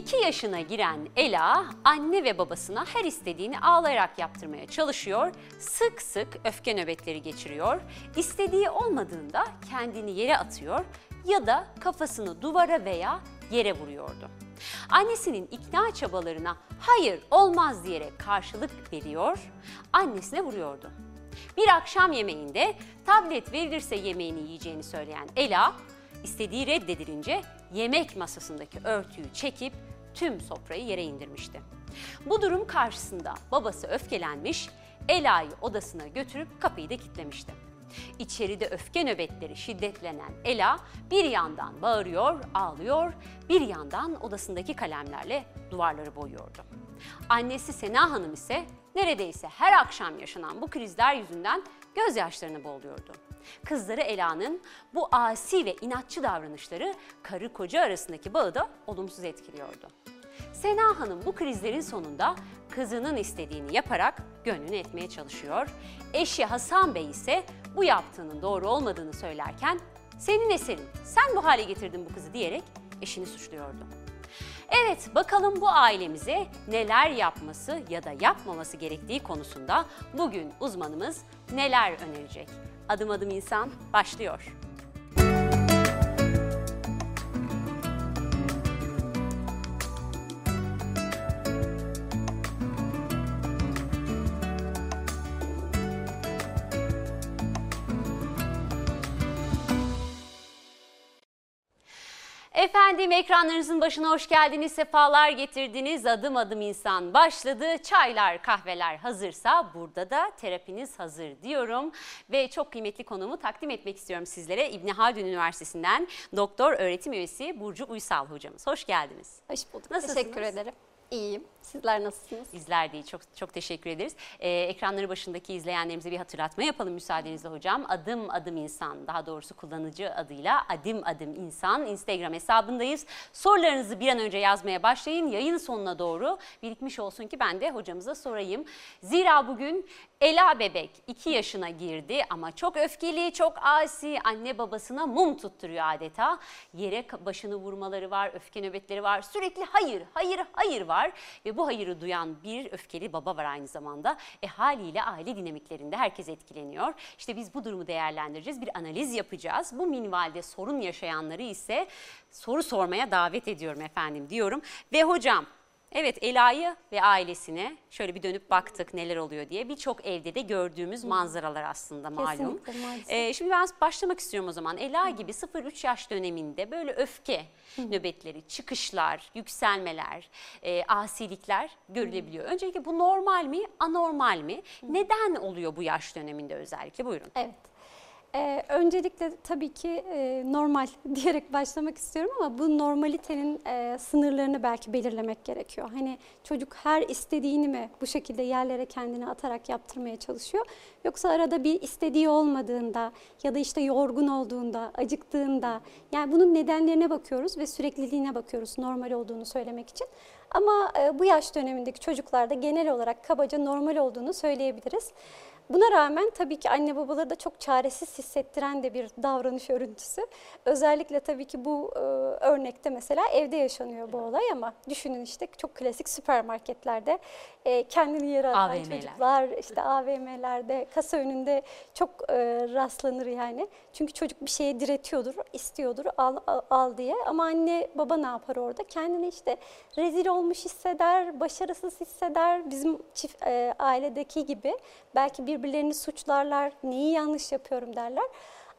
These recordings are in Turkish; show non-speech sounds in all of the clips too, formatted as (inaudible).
2 yaşına giren Ela anne ve babasına her istediğini ağlayarak yaptırmaya çalışıyor. Sık sık öfke nöbetleri geçiriyor. İstediği olmadığında kendini yere atıyor ya da kafasını duvara veya yere vuruyordu. Annesinin ikna çabalarına hayır olmaz diyerek karşılık veriyor, annesine vuruyordu. Bir akşam yemeğinde tablet verilirse yemeğini yiyeceğini söyleyen Ela, istediği reddedilince yemek masasındaki örtüyü çekip tüm sofrayı yere indirmişti. Bu durum karşısında babası öfkelenmiş, Ela'yı odasına götürüp kapıyı da kilitlemişti. İçeride öfke nöbetleri şiddetlenen Ela bir yandan bağırıyor, ağlıyor, bir yandan odasındaki kalemlerle duvarları boyuyordu. Annesi Sena Hanım ise neredeyse her akşam yaşanan bu krizler yüzünden gözyaşlarını boğuluyordu. Kızları Ela'nın bu asi ve inatçı davranışları karı koca arasındaki bağı da olumsuz etkiliyordu. Sena Hanım bu krizlerin sonunda kızının istediğini yaparak gönlünü etmeye çalışıyor. Eşi Hasan Bey ise bu yaptığının doğru olmadığını söylerken senin eserin, sen bu hale getirdin bu kızı diyerek eşini suçluyordu. Evet bakalım bu ailemize neler yapması ya da yapmaması gerektiği konusunda bugün uzmanımız neler önerecek? Adım adım insan başlıyor. Efendim ekranlarınızın başına hoş geldiniz, sefalar getirdiniz. Adım adım insan başladı. Çaylar, kahveler hazırsa burada da terapiniz hazır diyorum. Ve çok kıymetli konumu takdim etmek istiyorum sizlere. İbni Haldun Üniversitesi'nden doktor öğretim üyesi Burcu Uysal hocamız. Hoş geldiniz. Hoş bulduk. Nasılsınız? Teşekkür ederim. İyiyim. Sizler nasılsınız? Bizler değil. Çok çok teşekkür ederiz. Ee, ekranları başındaki izleyenlerimize bir hatırlatma yapalım müsaadenizle hocam. Adım adım insan daha doğrusu kullanıcı adıyla adım adım insan Instagram hesabındayız. Sorularınızı bir an önce yazmaya başlayın. Yayın sonuna doğru birikmiş olsun ki ben de hocamıza sorayım. Zira bugün Ela bebek 2 yaşına girdi ama çok öfkeli, çok asi, anne babasına mum tutturuyor adeta. Yere başını vurmaları var, öfke nöbetleri var, sürekli hayır, hayır, hayır var. Ve bu hayırı duyan bir öfkeli baba var aynı zamanda. E haliyle aile dinamiklerinde herkes etkileniyor. İşte biz bu durumu değerlendireceğiz, bir analiz yapacağız. Bu minvalde sorun yaşayanları ise soru sormaya davet ediyorum efendim diyorum. Ve hocam Evet Ela'yı ve ailesine şöyle bir dönüp baktık neler oluyor diye. Birçok evde de gördüğümüz manzaralar aslında malum. Ee, şimdi ben başlamak istiyorum o zaman. Ela gibi 0-3 yaş döneminde böyle öfke nöbetleri, çıkışlar, yükselmeler, e, asilikler görülebiliyor. Öncelikle bu normal mi, anormal mi? Neden oluyor bu yaş döneminde özellikle? Buyurun. Evet. Ee, öncelikle tabii ki e, normal (laughs) diyerek başlamak istiyorum ama bu normalitenin e, sınırlarını belki belirlemek gerekiyor. Hani çocuk her istediğini mi bu şekilde yerlere kendini atarak yaptırmaya çalışıyor? Yoksa arada bir istediği olmadığında ya da işte yorgun olduğunda, acıktığında yani bunun nedenlerine bakıyoruz ve sürekliliğine bakıyoruz normal olduğunu söylemek için. Ama e, bu yaş dönemindeki çocuklarda genel olarak kabaca normal olduğunu söyleyebiliriz. Buna rağmen tabii ki anne babaları da çok çaresiz hissettiren de bir davranış örüntüsü. Özellikle tabii ki bu e, örnekte mesela evde yaşanıyor bu olay ama düşünün işte çok klasik süpermarketlerde e, kendini yere atan AVM'ler. çocuklar, işte AVM'lerde, kasa önünde çok e, rastlanır yani. Çünkü çocuk bir şeye diretiyordur, istiyordur al, al, al diye ama anne baba ne yapar orada? Kendini işte rezil olmuş hisseder, başarısız hisseder. Bizim çift e, ailedeki gibi belki birbirlerini suçlarlar, neyi yanlış yapıyorum derler.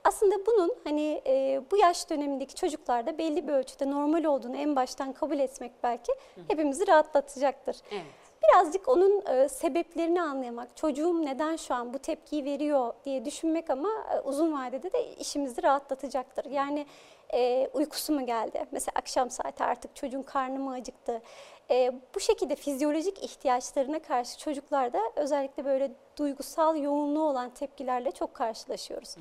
Aslında bunun hani e, bu yaş dönemindeki çocuklarda belli bir ölçüde normal olduğunu en baştan kabul etmek belki hepimizi rahatlatacaktır. Evet. Birazcık onun e, sebeplerini anlamak, çocuğum neden şu an bu tepkiyi veriyor diye düşünmek ama e, uzun vadede de işimizi rahatlatacaktır. Yani e, uykusu mu geldi? Mesela akşam saati artık çocuğun karnı mı acıktı? E, bu şekilde fizyolojik ihtiyaçlarına karşı çocuklarda özellikle böyle duygusal yoğunluğu olan tepkilerle çok karşılaşıyoruz.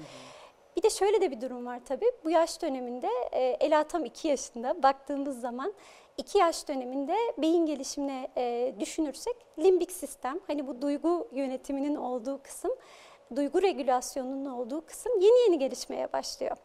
Bir de şöyle de bir durum var tabii. Bu yaş döneminde e, Ela tam 2 yaşında baktığımız zaman 2 yaş döneminde beyin gelişimine e, düşünürsek limbik sistem hani bu duygu yönetiminin olduğu kısım duygu regülasyonunun olduğu kısım yeni yeni gelişmeye başlıyor.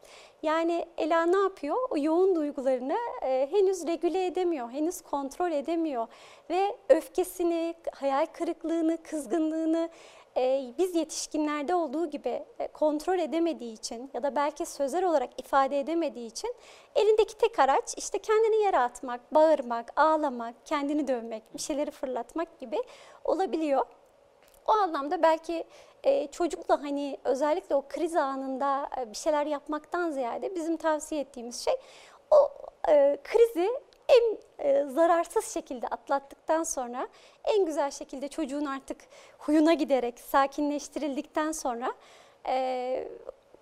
Yani Ela ne yapıyor? O yoğun duygularını e, henüz regüle edemiyor, henüz kontrol edemiyor ve öfkesini, hayal kırıklığını, kızgınlığını e, biz yetişkinlerde olduğu gibi e, kontrol edemediği için ya da belki sözel olarak ifade edemediği için elindeki tek araç işte kendini yere atmak, bağırmak, ağlamak, kendini dövmek, bir şeyleri fırlatmak gibi olabiliyor. O anlamda belki e, çocukla hani özellikle o kriz anında bir şeyler yapmaktan ziyade bizim tavsiye ettiğimiz şey o krizi en e, zararsız şekilde atlattıktan sonra en güzel şekilde çocuğun artık huyuna giderek sakinleştirildikten sonra e,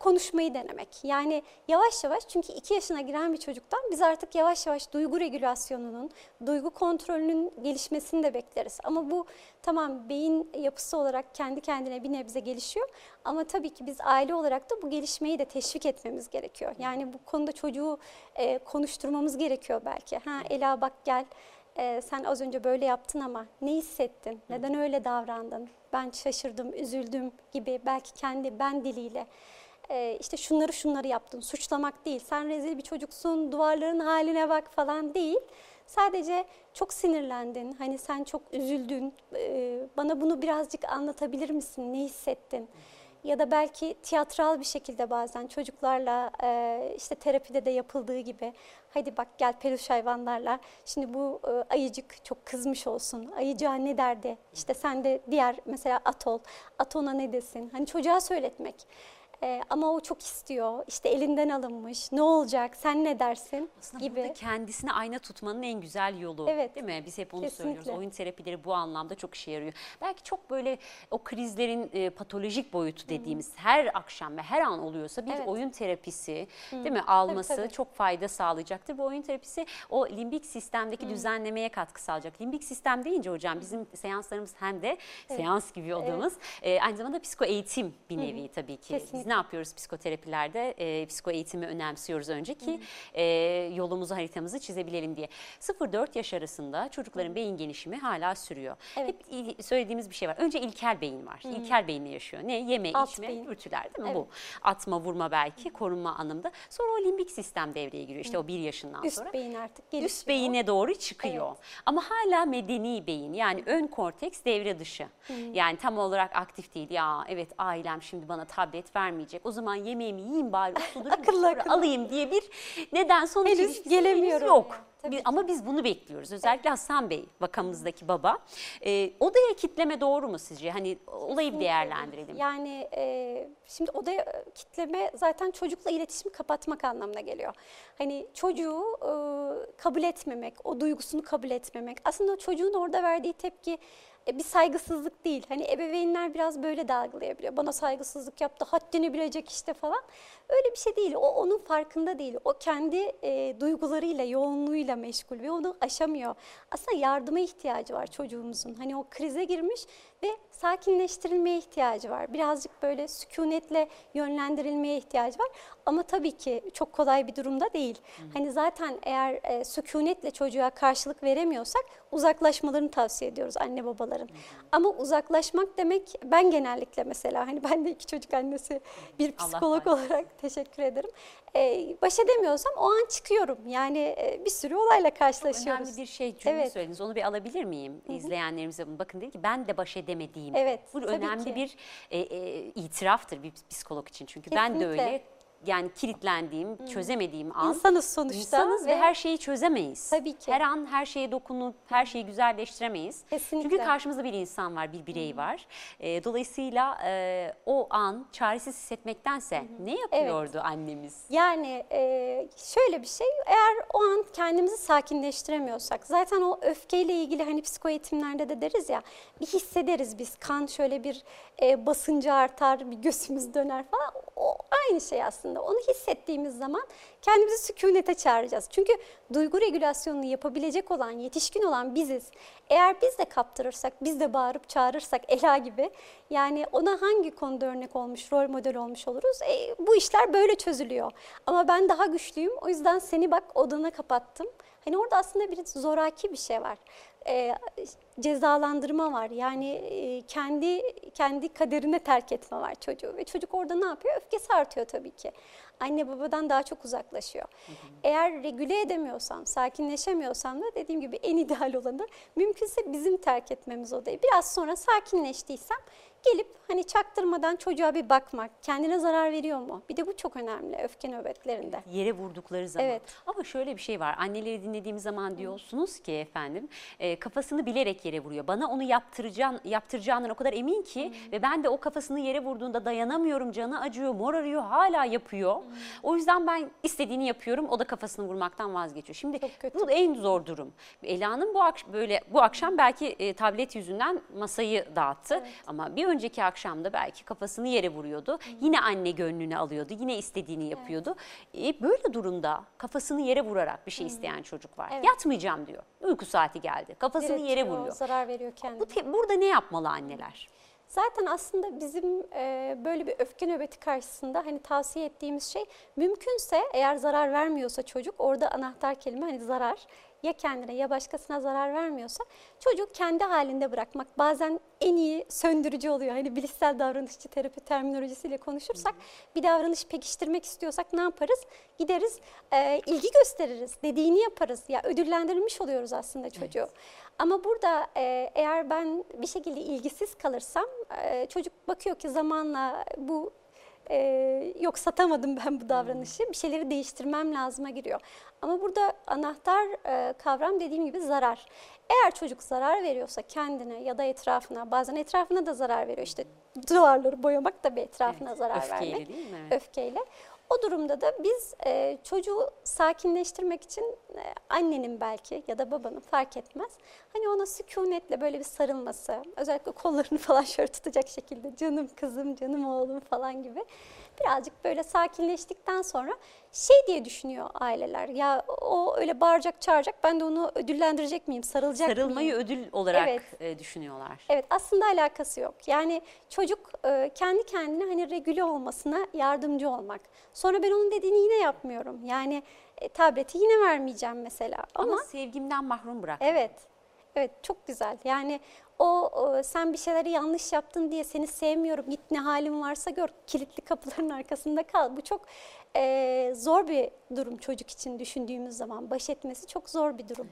konuşmayı denemek. Yani yavaş yavaş çünkü 2 yaşına giren bir çocuktan biz artık yavaş yavaş duygu regülasyonunun, duygu kontrolünün gelişmesini de bekleriz. Ama bu tamam beyin yapısı olarak kendi kendine bir nebze gelişiyor. Ama tabii ki biz aile olarak da bu gelişmeyi de teşvik etmemiz gerekiyor. Yani bu konuda çocuğu e, konuşturmamız gerekiyor belki. Ha Ela bak gel e, sen az önce böyle yaptın ama ne hissettin? Neden öyle davrandın? Ben şaşırdım, üzüldüm gibi belki kendi ben diliyle e, işte şunları şunları yaptın. Suçlamak değil. Sen rezil bir çocuksun, duvarların haline bak falan değil. Sadece çok sinirlendin. Hani sen çok üzüldün. E, bana bunu birazcık anlatabilir misin? Ne hissettin? Ya da belki tiyatral bir şekilde bazen çocuklarla e, işte terapide de yapıldığı gibi hadi bak gel peluş hayvanlarla şimdi bu e, ayıcık çok kızmış olsun ayıcığa ne derdi işte sen de diğer mesela at ol at ona ne desin hani çocuğa söyletmek. Ee, ama o çok istiyor. İşte elinden alınmış. Ne olacak? Sen ne dersin? Aslında gibi. burada kendisini ayna tutmanın en güzel yolu. Evet. Değil mi? Biz hep onu Kesinlikle. söylüyoruz. Oyun terapileri bu anlamda çok işe yarıyor. Belki çok böyle o krizlerin e, patolojik boyutu dediğimiz her akşam ve her an oluyorsa bir Evet. oyun terapisi değil mi alması tabii. çok fayda sağlayacaktır. Bu oyun terapisi o limbik sistemdeki düzenlemeye katkı sağlayacak. Limbik sistem deyince hocam bizim seanslarımız hem de seans gibi odamız e, aynı zamanda psiko eğitim bir nevi tabii ki. Biz ne yapıyoruz psikoterapilerde? E, psiko eğitimi önemsiyoruz önce ki e, yolumuzu haritamızı çizebilelim diye. 0-4 yaş arasında çocukların beyin gelişimi hala sürüyor. Evet. Hep il- söylediğimiz bir şey var. Önce ilkel beyin var. İlkel beyinle yaşıyor. Ne? Yeme, Alt içme, beyin. dürtüler değil mi bu? Atma, vurma belki, korunma anlamda. Sonra o limbik sistem devreye giriyor. İşte o bir yaşından Üst sonra. beyin artık gelişiyor. Üst beyine doğru çıkıyor. Ama hala medeni beyin yani ön korteks devre dışı. Yani tam olarak aktif değil. Ya evet ailem şimdi bana tablet vermeyecek. O zaman yemeğimi yiyeyim bari uslu Akıllı akıllı. alayım diye bir neden sonuç Henüz gelemiyorum yok. Tabii ama biz bunu bekliyoruz. Özellikle Hasan Bey vakamızdaki baba. Ee, odaya kitleme doğru mu sizce? Hani olayı bir değerlendirelim. Yani e, şimdi odaya kitleme zaten çocukla iletişimi kapatmak anlamına geliyor. Hani çocuğu e, kabul etmemek, o duygusunu kabul etmemek. Aslında çocuğun orada verdiği tepki e, bir saygısızlık değil. Hani ebeveynler biraz böyle de algılayabiliyor. Bana saygısızlık yaptı, haddini bilecek işte falan. Öyle bir şey değil. O onun farkında değil. O kendi e, duygularıyla, yoğunluğuyla meşgul ve onu aşamıyor. Aslında yardıma ihtiyacı var çocuğumuzun. Hani o krize girmiş ve sakinleştirilmeye ihtiyacı var. Birazcık böyle sükunetle yönlendirilmeye ihtiyacı var. Ama tabii ki çok kolay bir durumda değil. Hani zaten eğer e, sükunetle çocuğa karşılık veremiyorsak uzaklaşmalarını tavsiye ediyoruz anne babaların. Ama uzaklaşmak demek ben genellikle mesela hani ben de iki çocuk annesi bir psikolog olarak teşekkür ederim. E, baş edemiyorsam o an çıkıyorum. Yani bir sürü olayla karşılaşıyoruz. Önemli bir şey cümle Evet. söylediniz. Onu bir alabilir miyim izleyenlerimize? Bakın dedi ki ben de baş edemediğim. Evet, Bu önemli ki. bir e, e, itiraftır bir psikolog için. Çünkü ben de Kesinlikle. öyle yani kilitlendiğim, çözemediğim an. İnsanız sonuçta. İnsanız ve her şeyi çözemeyiz. Tabii ki. Her an her şeye dokunup her şeyi güzelleştiremeyiz. Kesinlikle. Çünkü karşımızda bir insan var, bir birey var. E, dolayısıyla e, o an çaresiz hissetmektense ne yapıyordu annemiz? Yani e, şöyle bir şey, eğer o an kendimizi sakinleştiremiyorsak, zaten o öfkeyle ilgili hani psiko eğitimlerde de deriz ya, bir hissederiz biz, kan şöyle bir e, basıncı artar, bir göğsümüz döner falan, o aynı şey aslında. Onu hissettiğimiz zaman kendimizi sükunete çağıracağız. Çünkü duygu regülasyonunu yapabilecek olan, yetişkin olan biziz. Eğer biz de kaptırırsak, biz de bağırıp çağırırsak Ela gibi, yani ona hangi konuda örnek olmuş, rol model olmuş oluruz? E, bu işler böyle çözülüyor. Ama ben daha güçlüyüm, o yüzden seni bak odana kapattım. Hani orada aslında bir zoraki bir şey var. e, cezalandırma var. Yani e, kendi kendi kaderine terk etme var çocuğu ve çocuk orada ne yapıyor? Öfkesi artıyor tabii ki. Anne babadan daha çok uzaklaşıyor. Eğer regüle edemiyorsam, sakinleşemiyorsam da dediğim gibi en (laughs) ideal olanı mümkünse bizim terk etmemiz odayı. Biraz sonra sakinleştiysem gelip hani çaktırmadan çocuğa bir bakmak, kendine zarar veriyor mu? Bir de bu çok önemli öfke nöbetlerinde. Yere vurdukları zaman. Evet. Ama şöyle bir şey var. Anneleri dinlediğimiz zaman diyorsunuz ki efendim e, kafasını bilerek yere vuruyor. Bana onu yaptıracağın, yaptıracağından o kadar emin ki ve ben de o kafasını yere vurduğunda dayanamıyorum. Canı acıyor, mor arıyor, hala yapıyor. O yüzden ben istediğini yapıyorum. O da kafasını vurmaktan vazgeçiyor. Şimdi bu en zor durum. Ela'nın bu böyle bu akşam belki e, tablet yüzünden masayı dağıttı. Ama bir önceki akşamda belki kafasını yere vuruyordu. Yine anne gönlünü alıyordu. Yine istediğini yapıyordu. E, böyle durumda kafasını yere vurarak bir şey isteyen çocuk var. Evet. Yatmayacağım diyor. Uyku saati geldi. Kafasını yere Diretiyor, vuruyor. Zarar veriyor kendine. Bu burada ne yapmalı anneler? Zaten aslında bizim e, böyle bir öfke nöbeti karşısında hani tavsiye ettiğimiz şey mümkünse eğer zarar vermiyorsa çocuk orada anahtar kelime hani zarar ya kendine ya başkasına zarar vermiyorsa çocuk kendi halinde bırakmak bazen en iyi söndürücü oluyor. Hani bilişsel davranışçı terapi terminolojisiyle konuşursak bir davranış pekiştirmek istiyorsak ne yaparız? Gideriz e, ilgi gösteririz, dediğini yaparız. Ya ödüllendirilmiş oluyoruz aslında çocuğu. Ama burada e, eğer ben bir şekilde ilgisiz kalırsam e, çocuk bakıyor ki zamanla bu e, yok satamadım (laughs) ben bu davranışı bir şeyleri değiştirmem lazıma giriyor. Ama burada anahtar e, kavram dediğim gibi zarar. Eğer çocuk zarar veriyorsa kendine ya da etrafına bazen etrafına da zarar veriyor. İşte duvarları boyamak da bir etrafına Evet, zarar öfkeyle vermek. değil mi? Öfkeyle. O durumda da biz e, çocuğu sakinleştirmek için e, annenin belki ya da babanın fark etmez. Hani ona sükunetle böyle bir sarılması, özellikle kollarını (laughs) falan şöyle tutacak şekilde canım kızım, canım oğlum falan gibi. Birazcık böyle sakinleştikten sonra şey diye düşünüyor aileler. Ya o öyle bağıracak, çağıracak ben de onu ödüllendirecek miyim, sarılacak Sarılmayı mıyım? ödül olarak Evet. e, düşünüyorlar. Evet aslında alakası yok. Yani çocuk e, kendi kendine hani regüle olmasına yardımcı olmak. Sonra ben onun dediğini yine yapmıyorum. Yani e, tableti yine vermeyeceğim mesela. Ama, Ama, sevgimden mahrum bırak. evet, evet çok güzel. Yani o, sen bir şeyleri yanlış yaptın diye seni sevmiyorum. Git ne halin varsa gör. Kilitli kapıların (laughs) arkasında kal. Bu çok e, zor bir durum çocuk için düşündüğümüz zaman. Baş etmesi çok zor bir durum.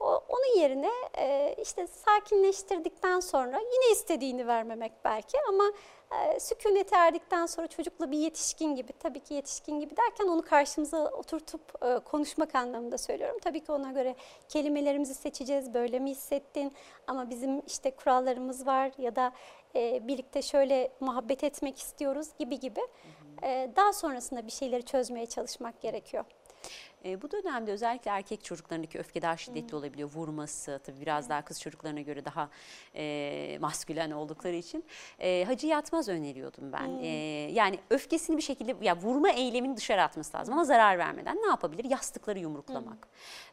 O, onun yerine e, işte sakinleştirdikten sonra yine istediğini vermemek belki ama e, sükunete erdikten sonra çocukla bir yetişkin gibi tabii ki yetişkin gibi derken onu karşımıza oturtup e, konuşmak anlamında söylüyorum. Tabii ki ona göre kelimelerimizi seçeceğiz böyle mi hissettin ama bizim işte kurallarımız var ya da e, birlikte şöyle muhabbet etmek istiyoruz gibi gibi. E, daha sonrasında bir şeyleri çözmeye çalışmak gerekiyor. E, bu dönemde özellikle erkek çocuklarındaki öfke daha şiddetli olabiliyor. Vurması tabii biraz daha kız çocuklarına göre daha e, maskülen oldukları için. E, Hacı Yatmaz öneriyordum ben. E, yani öfkesini bir şekilde ya vurma eylemini dışarı atması lazım ama zarar vermeden ne yapabilir? Yastıkları yumruklamak.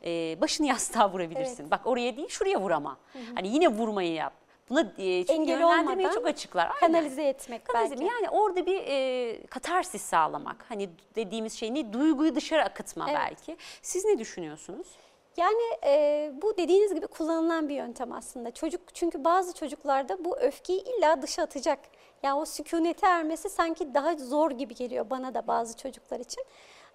E, başını yastığa vurabilirsin. Bak oraya değil şuraya vur ama. Hani yine vurmayı yap. Buna e, çünkü Engel yönlendirmeyi olmadan çok açıklar. Aynen. Kanalize etmek Kanalizm belki. yani orada bir e, katarsis sağlamak. Hani dediğimiz şey ne? Duyguyu dışarı akıtma Evet. belki. Siz ne düşünüyorsunuz? Yani e, bu dediğiniz gibi kullanılan bir yöntem aslında. Çocuk çünkü bazı çocuklarda bu öfkeyi illa dışa atacak. Yani o sükunete ermesi sanki daha zor gibi geliyor bana da bazı çocuklar için.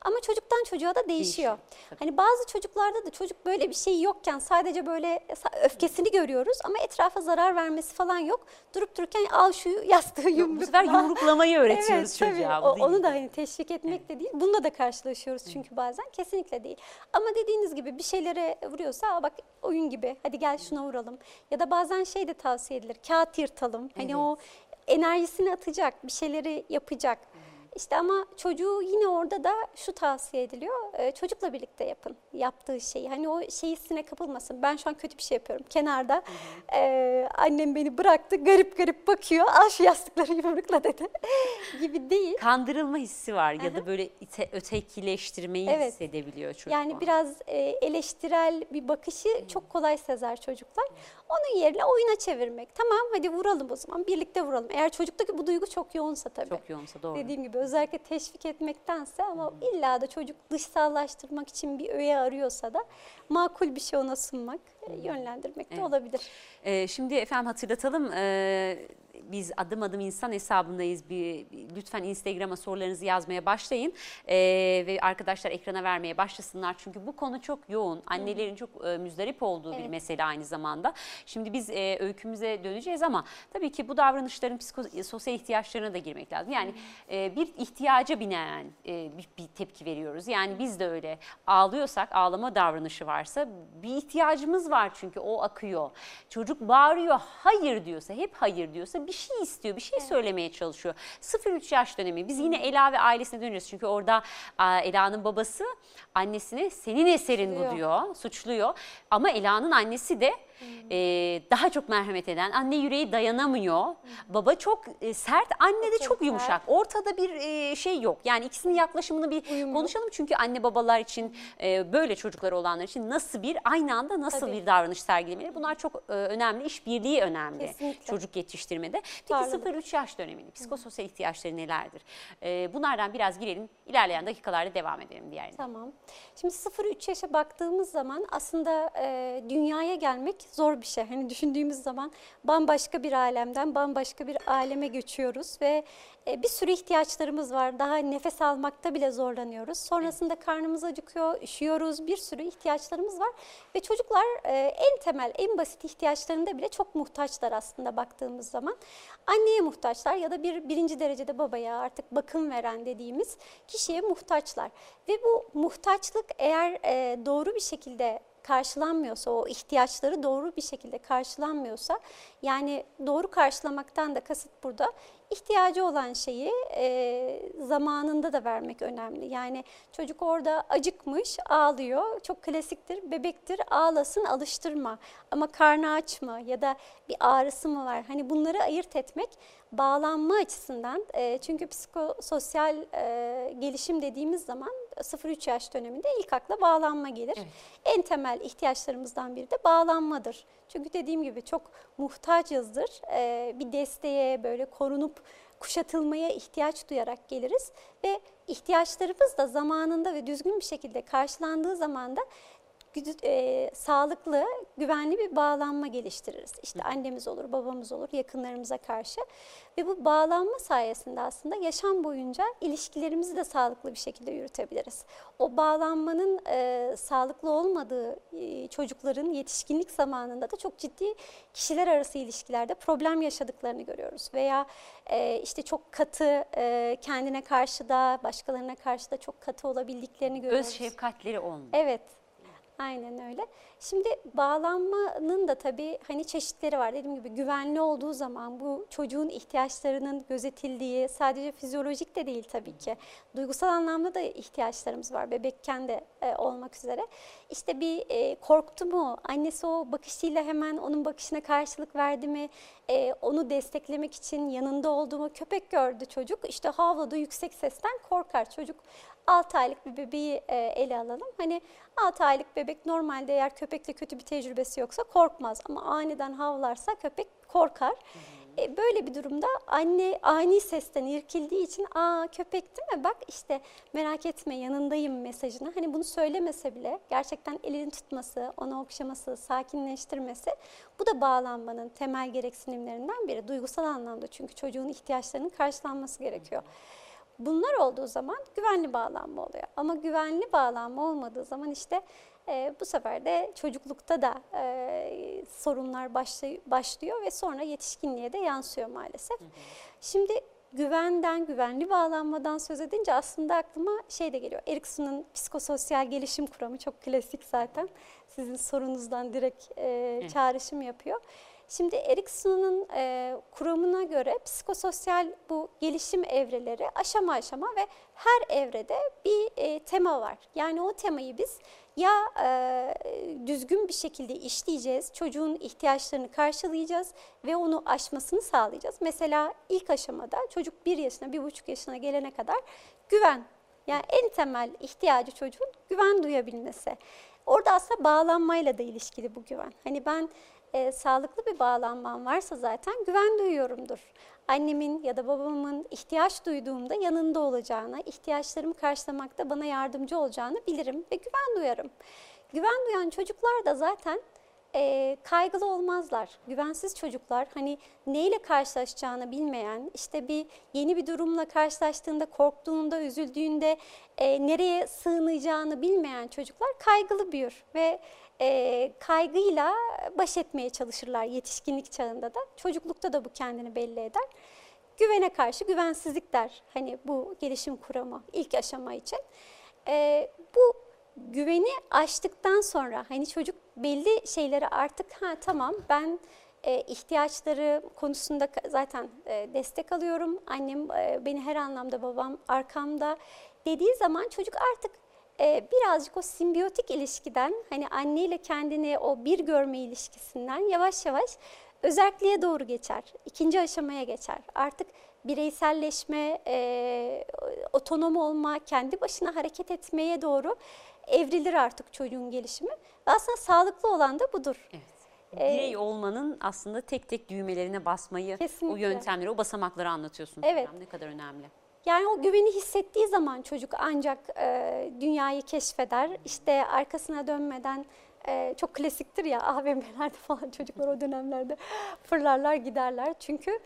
Ama çocuktan çocuğa da değişiyor. Değişiyor, tabii. Hani bazı çocuklarda da çocuk böyle bir şey yokken sadece böyle öfkesini görüyoruz ama etrafa zarar vermesi falan yok. Durup dururken al şu yastığı Bu yumrukla. sefer yumruklamayı (laughs) öğretiyoruz tabii. çocuğa. bu O- onu da hani teşvik etmek de değil. Bununla da karşılaşıyoruz çünkü bazen. Kesinlikle değil. Ama dediğiniz gibi bir şeylere vuruyorsa "Aa bak oyun gibi hadi gel şuna vuralım. Ya da bazen şey de tavsiye edilir. Kağıt yırtalım. Hani Evet. o enerjisini atacak, bir şeyleri yapacak. İşte ama çocuğu yine orada da şu tavsiye ediliyor. e, çocukla birlikte yapın yaptığı şeyi. Hani o şeyisine kapılmasın. Ben şu an kötü bir şey yapıyorum. Kenarda e, annem beni bıraktı. Garip garip bakıyor. Al şu yastıkları (laughs) yumrukla dedi. gibi değil. Kandırılma hissi var ya da böyle ite, ötekileştirmeyi Evet. hissedebiliyor çocuk. Yani biraz e, eleştirel bir bakışı çok kolay sezer çocuklar. Onun yerine oyuna çevirmek. Tamam hadi vuralım o zaman birlikte vuralım. Eğer çocuktaki bu duygu çok yoğunsa tabii. Çok yoğunsa doğru. Dediğim gibi özellikle teşvik etmektense ama illa da çocuk dışsallaştırmak için bir öğe arıyorsa da makul bir şey ona sunmak, e, yönlendirmek de Evet. olabilir. Ee, şimdi efendim hatırlatalım. ee, biz adım adım insan hesabındayız. Bir, bir- lütfen Instagram'a sorularınızı yazmaya başlayın Ee, ve arkadaşlar ekrana vermeye başlasınlar. Çünkü bu konu çok yoğun. Annelerin çok e, müzdarip olduğu bir Evet. mesele aynı zamanda. Şimdi biz e, öykümüze döneceğiz ama tabii ki bu davranışların psikososyal ihtiyaçlarına da girmek lazım. Yani e, bir ihtiyaca binaen e, bir, bir tepki veriyoruz. Yani biz de öyle ağlıyorsak ağlama davranışı varsa bir ihtiyacımız var çünkü o akıyor. Çocuk bağırıyor hayır diyorsa hep hayır diyorsa bir şey istiyor bir şey söylemeye çalışıyor. 0-3 yaş dönemi biz yine Ela ve ailesine dönüyoruz. Çünkü orada Ela'nın babası annesine senin eserin bu Suçluyor. diyor suçluyor. Ama Ela'nın annesi de e, daha çok merhamet eden anne yüreği dayanamıyor. Baba çok e, sert anne de Çok çok sert. yumuşak. Ortada bir e, şey yok. Yani ikisinin yaklaşımını bir Uyum yok. konuşalım. Çünkü anne babalar için e, böyle çocukları olanlar için nasıl bir aynı anda nasıl Tabii. bir davranış sergilemeli? Bunlar çok e, önemli. İşbirliği önemli Kesinlikle. çocuk yetiştirmede. Peki Tutarlılık. 0-3 yaş döneminin psikososyal ihtiyaçları nelerdir? E, bunlardan biraz girelim. İlerleyen dakikalarda devam edelim diğerine. Tamam. Şimdi 0-3 yaşa baktığımız zaman aslında e, dünyaya gelmek zor bir şey. Hani düşündüğümüz zaman bambaşka bir alemden bambaşka bir aleme göçüyoruz ve e, bir sürü ihtiyaçlarımız var. Daha nefes almakta bile zorlanıyoruz. Sonrasında karnımız acıkıyor, üşüyoruz, bir sürü ihtiyaçlarımız var. Ve çocuklar e, en temel, en basit ihtiyaçlarında bile çok muhtaçlar aslında baktığımız zaman. Anneye muhtaçlar ya da bir birinci derecede babaya artık bakım veren dediğimiz kişiye muhtaçlar. Ve bu muhtaçlık eğer e, doğru bir şekilde karşılanmıyorsa, o ihtiyaçları doğru bir şekilde karşılanmıyorsa, yani doğru karşılamaktan da kasıt burada ihtiyacı olan şeyi e, zamanında da vermek önemli. Yani çocuk orada acıkmış, ağlıyor, çok klasiktir, bebektir, ağlasın, alıştırma. Ama karnı aç mı ya da bir ağrısı mı var? Hani bunları ayırt etmek bağlanma açısından, e, çünkü psikososyal e, gelişim dediğimiz zaman 0-3 yaş döneminde ilk akla bağlanma gelir. Evet. En temel ihtiyaçlarımızdan biri de bağlanmadır. Çünkü dediğim gibi çok muhtacızdır. Ee, bir desteğe böyle korunup kuşatılmaya ihtiyaç duyarak geliriz ve ihtiyaçlarımız da zamanında ve düzgün bir şekilde karşılandığı zaman da e, sağlıklı, güvenli bir bağlanma geliştiririz. İşte annemiz olur, babamız olur, yakınlarımıza karşı. Ve bu bağlanma sayesinde aslında yaşam boyunca ilişkilerimizi de sağlıklı bir şekilde yürütebiliriz. O bağlanmanın e, sağlıklı olmadığı e, çocukların yetişkinlik zamanında da çok ciddi kişiler arası ilişkilerde problem yaşadıklarını görüyoruz. Veya e, işte çok katı e, kendine karşı da başkalarına karşı da çok katı olabildiklerini görüyoruz. Öz şefkatleri olmuyor. Evet. Aynen öyle. Şimdi bağlanmanın da tabii hani çeşitleri var. Dediğim gibi güvenli olduğu zaman bu çocuğun ihtiyaçlarının gözetildiği sadece fizyolojik de değil tabii ki. Duygusal anlamda da ihtiyaçlarımız var bebekken de e, olmak üzere. İşte bir e, korktu mu? Annesi o bakışıyla hemen onun bakışına karşılık verdi mi? E, onu desteklemek için yanında oldu mu? Köpek gördü çocuk. İşte havladı yüksek sesten korkar çocuk. 6 aylık bir bebeği e, ele alalım. Hani 6 aylık bebek normalde eğer köpekle kötü bir tecrübesi yoksa korkmaz ama aniden havlarsa köpek korkar. E, böyle bir durumda anne ani sesten irkildiği için aa köpek değil mi bak işte merak etme yanındayım mesajını hani bunu söylemese bile gerçekten elini tutması, onu okşaması, sakinleştirmesi bu da bağlanmanın temel gereksinimlerinden biri. Duygusal anlamda çünkü çocuğun ihtiyaçlarının karşılanması gerekiyor. Bunlar olduğu zaman güvenli bağlanma oluyor. Ama güvenli bağlanma olmadığı zaman işte e, bu sefer de çocuklukta da e, sorunlar başlay- başlıyor ve sonra yetişkinliğe de yansıyor maalesef. Şimdi güvenden, güvenli bağlanmadan söz edince aslında aklıma şey de geliyor. Erikson'un psikososyal gelişim kuramı çok klasik zaten. Sizin sorunuzdan direkt e, çağrışım yapıyor. Şimdi Erikson'un e, kuramına göre psikososyal bu gelişim evreleri aşama aşama ve her evrede bir e, tema var. Yani o temayı biz ya e, düzgün bir şekilde işleyeceğiz, çocuğun ihtiyaçlarını karşılayacağız ve onu aşmasını sağlayacağız. Mesela ilk aşamada çocuk bir yaşına, bir buçuk yaşına gelene kadar güven. Yani en temel ihtiyacı çocuğun güven duyabilmesi. Orada aslında bağlanmayla da ilişkili bu güven. Hani ben e, sağlıklı bir bağlanmam varsa zaten güven duyuyorumdur. annemin ya da babamın ihtiyaç duyduğumda yanında olacağını, ihtiyaçlarımı karşılamakta bana yardımcı olacağını bilirim ve güven duyarım. Güven duyan çocuklar da zaten e, kaygılı olmazlar. Güvensiz çocuklar hani neyle karşılaşacağını bilmeyen, işte bir yeni bir durumla karşılaştığında, korktuğunda, üzüldüğünde e, nereye sığınacağını bilmeyen çocuklar kaygılı büyür ve e, kaygıyla baş etmeye çalışırlar yetişkinlik çağında da. Çocuklukta da bu kendini belli eder. Güvene karşı güvensizlik der hani bu gelişim kuramı ilk aşama için. E, bu güveni aştıktan sonra hani çocuk belli şeyleri artık ha tamam ben e, ihtiyaçları konusunda zaten e, destek alıyorum. Annem e, beni her anlamda babam arkamda dediği zaman çocuk artık e, birazcık o simbiyotik ilişkiden hani anneyle kendini o bir görme ilişkisinden yavaş yavaş özelliğe doğru geçer. İkinci aşamaya geçer. Artık bireyselleşme, e, otonom olma, kendi başına hareket etmeye doğru evrilir artık çocuğun gelişimi. Ve aslında sağlıklı olan da budur. Evet. Ee, Birey olmanın aslında tek tek düğmelerine basmayı, o Kesinlikle. yöntemleri, o basamakları anlatıyorsun. Evet. Ne kadar önemli. Yani o güveni hissettiği zaman çocuk ancak e, dünyayı keşfeder. İşte arkasına dönmeden e, çok klasiktir ya (laughs) AVM'lerde falan çocuklar o dönemlerde fırlarlar giderler. Çünkü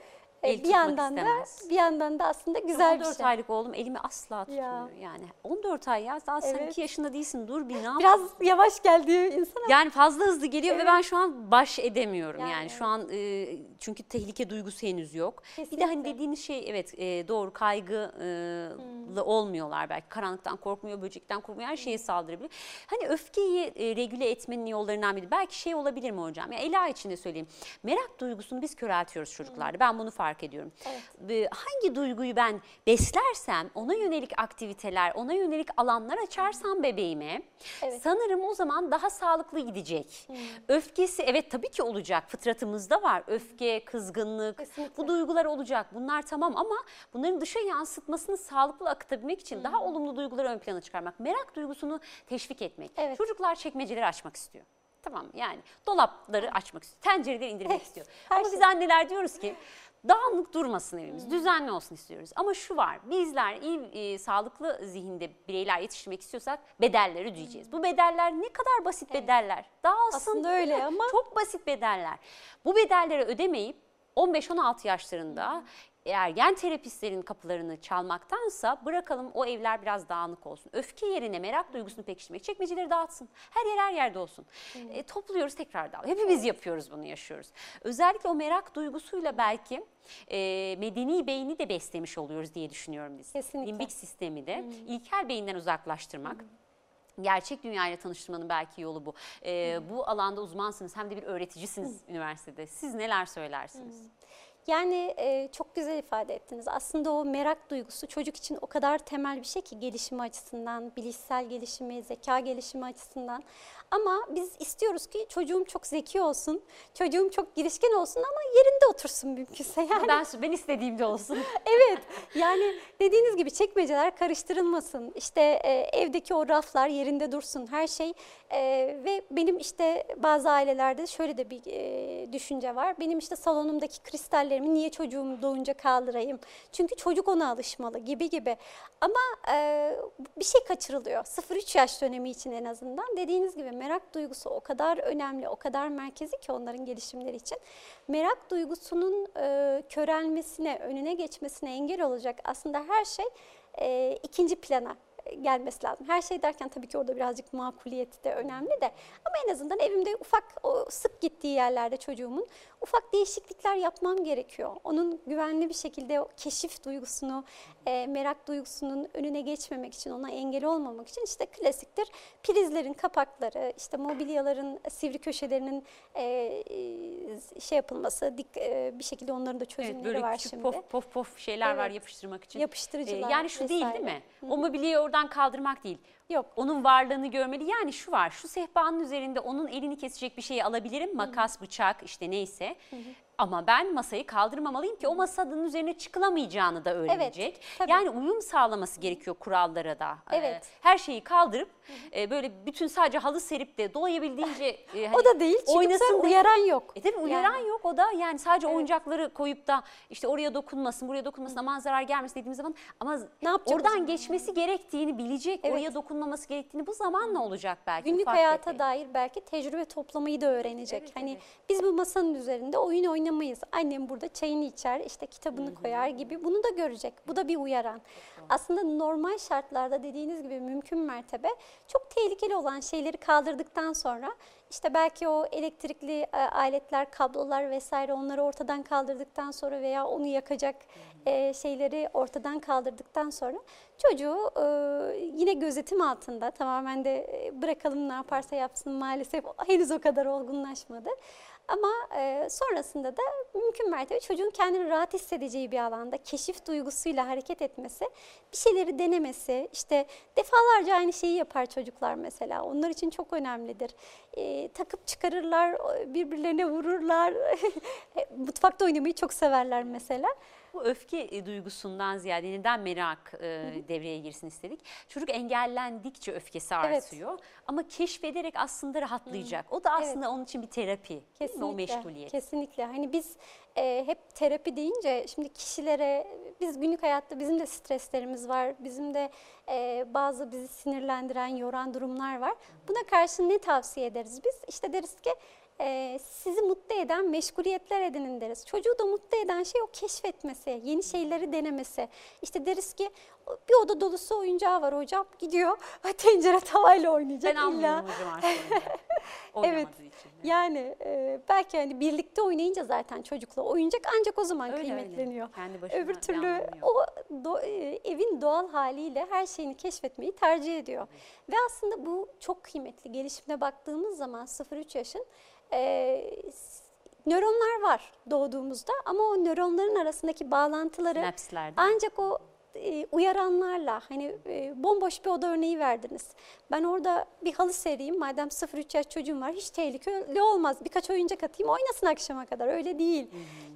El bir tutmak yandan istemez. da bir yandan da aslında güzel bir 14 şey. aylık oğlum elimi asla tutmuyor. Ya. Yani 14 ay ya daha sen Evet. 2 yaşında değilsin dur bir ne yap- Biraz yavaş geldi insan ama Yani fazla hızlı geliyor ve Evet. ben şu an baş edemiyorum. Yani, Yani. şu an e, çünkü tehlike duygusu henüz yok. Bir de Kesinlikle. hani dediğiniz şey evet e, doğru kaygılı Hmm. olmuyorlar belki. Karanlıktan korkmuyor, böcekten korkmuyor, her şeye saldırabilir. Hani öfkeyi e, regüle etmenin yollarından biri. Belki şey olabilir mi hocam? Ya Ela için de söyleyeyim. Merak duygusunu biz köreltiyoruz çocuklarda. Ben bunu fark ediyorum. Hmm. Evet. E, Hangi duyguyu ben beslersem, ona yönelik aktiviteler, ona yönelik alanlar açarsam bebeğime Evet. sanırım o zaman daha sağlıklı gidecek. Öfkesi evet tabii ki olacak. Fıtratımızda var. Öfke, kızgınlık. Kesinlikle. Bu duygular olacak. Bunlar tamam ama bunların dışa yansıtmasını sağlıklı akıtabilmek için daha olumlu duyguları ön plana çıkarmak, merak duygusunu teşvik etmek. Evet. Çocuklar çekmeceleri açmak istiyor. Tamam yani dolapları açmak istiyor. Tencereleri indirmek Evet, istiyor. Ama şey. biz anneler diyoruz ki dağınık durmasın evimiz, düzenli olsun istiyoruz. Ama şu var, bizler iyi, e, sağlıklı zihinde bireyler yetiştirmek istiyorsak bedelleri ödeyeceğiz. Bu bedeller ne kadar basit bedeller. Dağılsın. Aslında öyle ama- Çok basit bedeller. Bu bedelleri ödemeyip 15-16 yaşlarında ergen terapistlerin kapılarını çalmaktansa bırakalım o evler biraz dağınık olsun. Öfke yerine merak duygusunu pekiştirmek, çekmeceleri dağıtsın. Her yer her yerde olsun. E, topluyoruz tekrar dağıl. Hepimiz yapıyoruz bunu, yaşıyoruz. Özellikle o merak duygusuyla belki e, medeni beyni de beslemiş oluyoruz diye düşünüyorum biz. Kesinlikle. Limbik sistemi de ilkel beyinden uzaklaştırmak. Gerçek dünyayla tanıştırmanın belki yolu bu. Ee, bu alanda uzmansınız hem de bir öğreticisiniz üniversitede. Siz neler söylersiniz? Yani e, çok güzel ifade ettiniz. Aslında o merak duygusu çocuk için o kadar temel bir şey ki gelişimi açısından, bilişsel gelişimi, zeka gelişimi açısından. Ama biz istiyoruz ki çocuğum çok zeki olsun, çocuğum çok girişken olsun ama yerinde otursun mümkünse. Yani Ben ben istediğimde olsun. (laughs) evet yani dediğiniz gibi çekmeceler karıştırılmasın. İşte e, evdeki o raflar yerinde dursun her şey. E, ve benim işte bazı ailelerde şöyle de bir e, düşünce var. Benim işte salonumdaki kristallerimi niye çocuğum doğunca kaldırayım? Çünkü çocuk ona alışmalı gibi gibi. Ama e, bir şey kaçırılıyor. 0-3 yaş dönemi için en azından. Dediğiniz gibi merak duygusu o kadar önemli, o kadar merkezi ki onların gelişimleri için. Merak duygusunun e, körelmesine, önüne geçmesine engel olacak aslında her şey e, ikinci plana gelmesi lazım. Her şey derken tabii ki orada birazcık makuliyeti de önemli de ama en azından evimde ufak o sık gittiği yerlerde çocuğumun ufak değişiklikler yapmam gerekiyor. Onun güvenli bir şekilde o keşif duygusunu, e, merak duygusunun önüne geçmemek için, ona engel olmamak için işte klasiktir. Prizlerin kapakları, işte mobilyaların sivri köşelerinin e, e, şey yapılması, dik, e, bir şekilde onların da Evet, çözümleri böyle var şimdi. pof pof pof şeyler var Evet. yapıştırmak için. Yapıştırıcılar Ee, yani şu değil değil vesaire. mi? O mobilyayı oradan kaldırmak değil. Yok. Onun varlığını görmeli. Yani şu var, şu sehpanın üzerinde onun elini kesecek bir şeyi alabilirim. Makas, bıçak işte neyse. Ama ben masayı kaldırmamalıyım ki o masanın üzerine çıkılamayacağını da öğrenecek. tabii. yani uyum sağlaması gerekiyor kurallara da. Ee, Evet. her şeyi kaldırıp e, böyle bütün sadece halı serip de doyabildiğince e, hani O da değil çünkü bu oynasın uyaran yok. E tabii uyaran Yani. yok o da yani sadece oyuncakları koyup da işte oraya dokunmasın buraya dokunmasın aman zarar gelmesin dediğimiz zaman ama Ne oradan geçmesi gerektiğini bilecek Evet. oraya dokunmaması gerektiğini bu zamanla olacak belki. Günlük hayata tefek. dair belki tecrübe toplamayı da öğrenecek. Evet, hani evet. biz bu masanın üzerinde oyun oynamayız. Annem burada çayını içer, işte kitabını koyar gibi bunu da görecek. Bu da bir uyaran. Aslında normal şartlarda dediğiniz gibi mümkün mertebe çok tehlikeli olan şeyleri kaldırdıktan sonra işte belki o elektrikli e, aletler, kablolar vesaire onları ortadan kaldırdıktan sonra veya onu yakacak e, şeyleri ortadan kaldırdıktan sonra çocuğu e, yine gözetim altında tamamen de bırakalım ne yaparsa yapsın maalesef henüz o kadar olgunlaşmadı. Ama e, sonrasında da mümkün mertebe çocuğun kendini rahat hissedeceği bir alanda keşif duygusuyla hareket etmesi, bir şeyleri denemesi, işte defalarca aynı şeyi yapar çocuklar mesela. Onlar için çok önemlidir. E, takıp çıkarırlar, birbirlerine vururlar. (laughs) Mutfakta oynamayı çok severler mesela. Bu öfke e, duygusundan ziyade neden merak e, devreye girsin istedik. Çocuk engellendikçe öfkesi artıyor ama keşfederek aslında rahatlayacak. O da aslında onun için bir terapi. değil mi? Kesinlikle. O meşguliyet. Kesinlikle. Hani biz e, hep terapi deyince şimdi kişilere biz günlük hayatta bizim de streslerimiz var. Bizim de e, bazı bizi sinirlendiren, yoran durumlar var. Buna karşı ne tavsiye ederiz biz? İşte deriz ki e, sizi mutlu eden meşguliyetler edinin deriz. Çocuğu da mutlu eden şey o keşfetmesi, yeni şeyleri denemesi. İşte deriz ki bir oda dolusu oyuncağı var hocam. Gidiyor (laughs) tencere tavayla oynayacak Ben illa. anlıyorum hocam. (laughs) Oynamadığı için. Yani e, belki hani birlikte oynayınca zaten çocukla oyuncak ancak o zaman Öyle, öyle. kıymetleniyor. Kendi başına Öbür türlü o do- e, evin doğal haliyle her şeyini keşfetmeyi tercih ediyor. Ve aslında bu çok kıymetli. Gelişimine baktığımız zaman 0-3 yaşın e, nöronlar var doğduğumuzda ama o nöronların arasındaki bağlantıları ancak o e, uyaranlarla hani e, bomboş bir oda örneği verdiniz. Ben orada bir halı sereyim madem 0-3 yaş çocuğum var hiç tehlikeli olmaz. Birkaç oyuncak atayım oynasın akşama kadar öyle değil.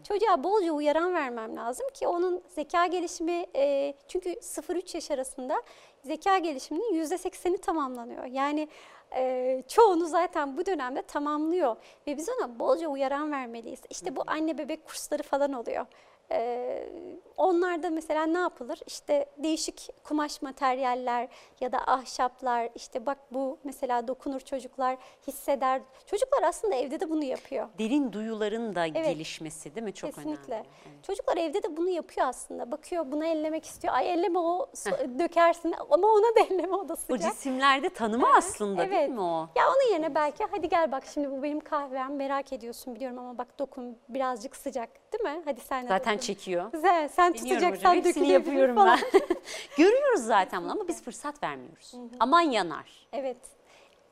Çocuğa bolca uyaran vermem lazım ki onun zeka gelişimi e, çünkü 0-3 yaş arasında zeka gelişiminin %80'i tamamlanıyor. Yani e, çoğunu zaten bu dönemde tamamlıyor ve biz ona bolca uyaran vermeliyiz. İşte bu anne bebek kursları falan oluyor. Ee, onlarda mesela ne yapılır? İşte değişik kumaş materyaller ya da ahşaplar işte bak bu mesela dokunur çocuklar hisseder. Çocuklar aslında evde de bunu yapıyor. Derin duyuların da gelişmesi değil mi? Çok Kesinlikle. önemli. Evet. Çocuklar evde de bunu yapıyor aslında. Bakıyor buna ellemek istiyor. Ay elleme o dökersin ama ona da elleme o da O cisimlerde tanımı aslında değil Evet. mi o? Ya onun yerine belki hadi gel bak şimdi bu benim kahvem merak ediyorsun biliyorum ama bak dokun birazcık sıcak değil mi? Hadi sen Zaten dokun. çekiyor. Sen, sen Biliyorum tutacaksan hocam, hepsini yapıyorum falan. ben. (laughs) Görüyoruz zaten bunu ama biz fırsat vermiyoruz. Aman yanar. Evet.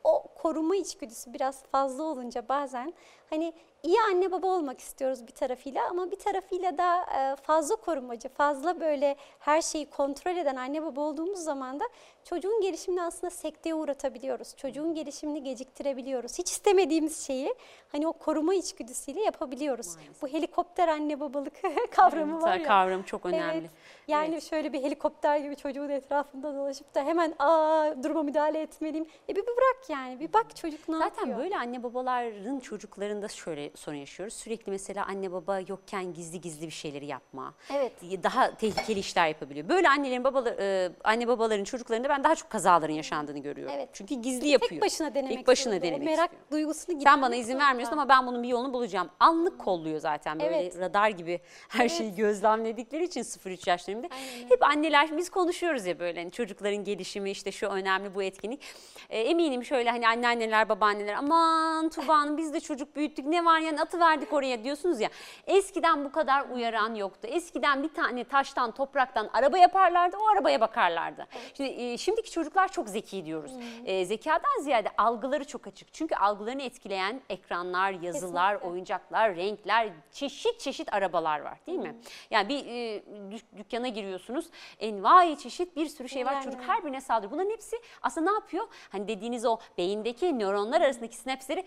O koruma içgüdüsü biraz fazla olunca bazen hani iyi anne baba olmak istiyoruz bir tarafıyla ama bir tarafıyla da e, fazla korumacı, fazla böyle her şeyi kontrol eden anne baba olduğumuz zaman da çocuğun gelişimini aslında sekteye uğratabiliyoruz. Çocuğun gelişimini geciktirebiliyoruz. Hiç istemediğimiz şeyi hani o koruma içgüdüsüyle yapabiliyoruz. Bu helikopter anne babalık (laughs) kavramı var ya. Kavramı çok önemli. Evet. Yani şöyle bir helikopter gibi çocuğun etrafında dolaşıp da hemen aa duruma müdahale etmeliyim. E bir, bir bırak yani bir bak çocuk ne Zaten yapıyor. böyle anne babaların çocuklarında şöyle sorun yaşıyoruz. Sürekli mesela anne baba yokken gizli gizli bir şeyleri yapma. Evet. Daha tehlikeli işler yapabiliyor. Böyle annelerin babalar, e, anne babaların çocuklarında ben daha çok kazaların yaşandığını görüyorum. Evet. Çünkü gizli yapıyor. Tek başına denemek Tek başına. O denemek merak istiyor. duygusunu Sen bana izin vermiyorsun ama ben bunun bir yolunu bulacağım. Anlık kolluyor zaten böyle Evet. radar gibi her şeyi gözlemledikleri için 0-3 yaşlarında. Aynen. Hep anneler biz konuşuyoruz ya böyle hani çocukların gelişimi işte şu önemli bu etkinlik. E, eminim şöyle hani anneanneler babaanneler aman Tuba Hanım biz de çocuk büyüttük ne var yani atı verdik oraya diyorsunuz ya. Eskiden bu kadar uyaran yoktu. Eskiden bir tane taştan topraktan araba yaparlardı o arabaya bakarlardı. Şimdi, e, şimdiki çocuklar çok zeki diyoruz. E, zekadan ziyade algıları çok açık. Çünkü algılarını etkileyen ekranlar, yazılar, Kesinlikle. oyuncaklar, renkler, çeşit çeşit arabalar var değil mi? Yani bir e, dük- dükkana giriyorsunuz, envai çeşit bir sürü şey var. Yani. Çocuk her birine saldırıyor. Bunların hepsi aslında ne yapıyor? Hani dediğiniz o beyindeki nöronlar arasındaki sinapsleri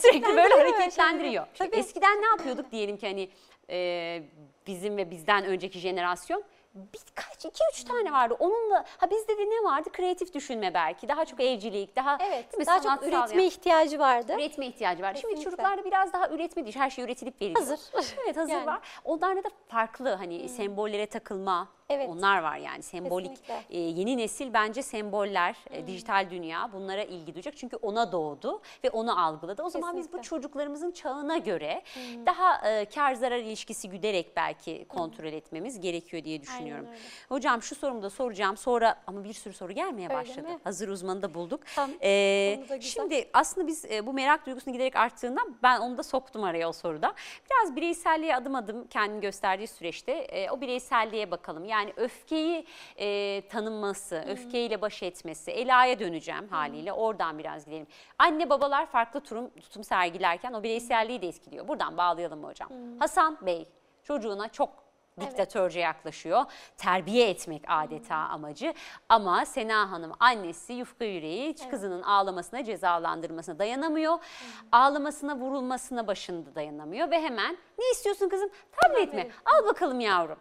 Sürekli böyle Hareketlendiriyor. Şimdi Tabii. eskiden ne yapıyorduk diyelim ki hani e, bizim ve bizden önceki jenerasyon birkaç iki üç tane vardı. Onunla ha bizde de ne vardı? Kreatif düşünme belki. Daha çok evcilik, daha Evet, mi? daha çok Sanatsal üretme yani. ihtiyacı vardı. Üretme ihtiyacı var. Şimdi Kesinlikle. çocuklarda biraz daha üretme değil. Her şey üretilip veriliyor. Hazır. Evet hazır Yani. var. Onlarda da farklı hani sembollere takılma Evet. onlar var yani sembolik. Kesinlikle. e, yeni nesil bence semboller, e, dijital dünya bunlara ilgi duyacak. Çünkü ona doğdu ve onu algıladı. O zaman biz bu çocuklarımızın çağına göre daha e, kar zarar ilişkisi güderek belki kontrol etmemiz gerekiyor diye düşünüyorum. öyle. Hocam şu sorumu da soracağım sonra ama bir sürü soru gelmeye Öyle başladı. mi? Hazır uzmanı da bulduk. Tam Ee, konu da güzel. şimdi aslında biz e, bu merak duygusunu giderek arttığından ben onu da soktum araya o soruda. Biraz bireyselliğe adım adım kendini gösterdiği süreçte e, o bireyselliğe bakalım. Yani öfkeyi e, tanınması, öfkeyle baş etmesi, Ela'ya döneceğim haliyle oradan biraz gidelim. Anne babalar farklı tutum, tutum sergilerken o bireyselliği de etkiliyor. Buradan bağlayalım mı hocam? Hasan Bey çocuğuna çok diktatörce yaklaşıyor. Terbiye etmek adeta amacı. Ama Sena Hanım annesi yufka yüreği kızının ağlamasına cezalandırmasına dayanamıyor. Ağlamasına vurulmasına başında dayanamıyor ve hemen ne istiyorsun kızım? Tablet mi? Al bakalım yavrum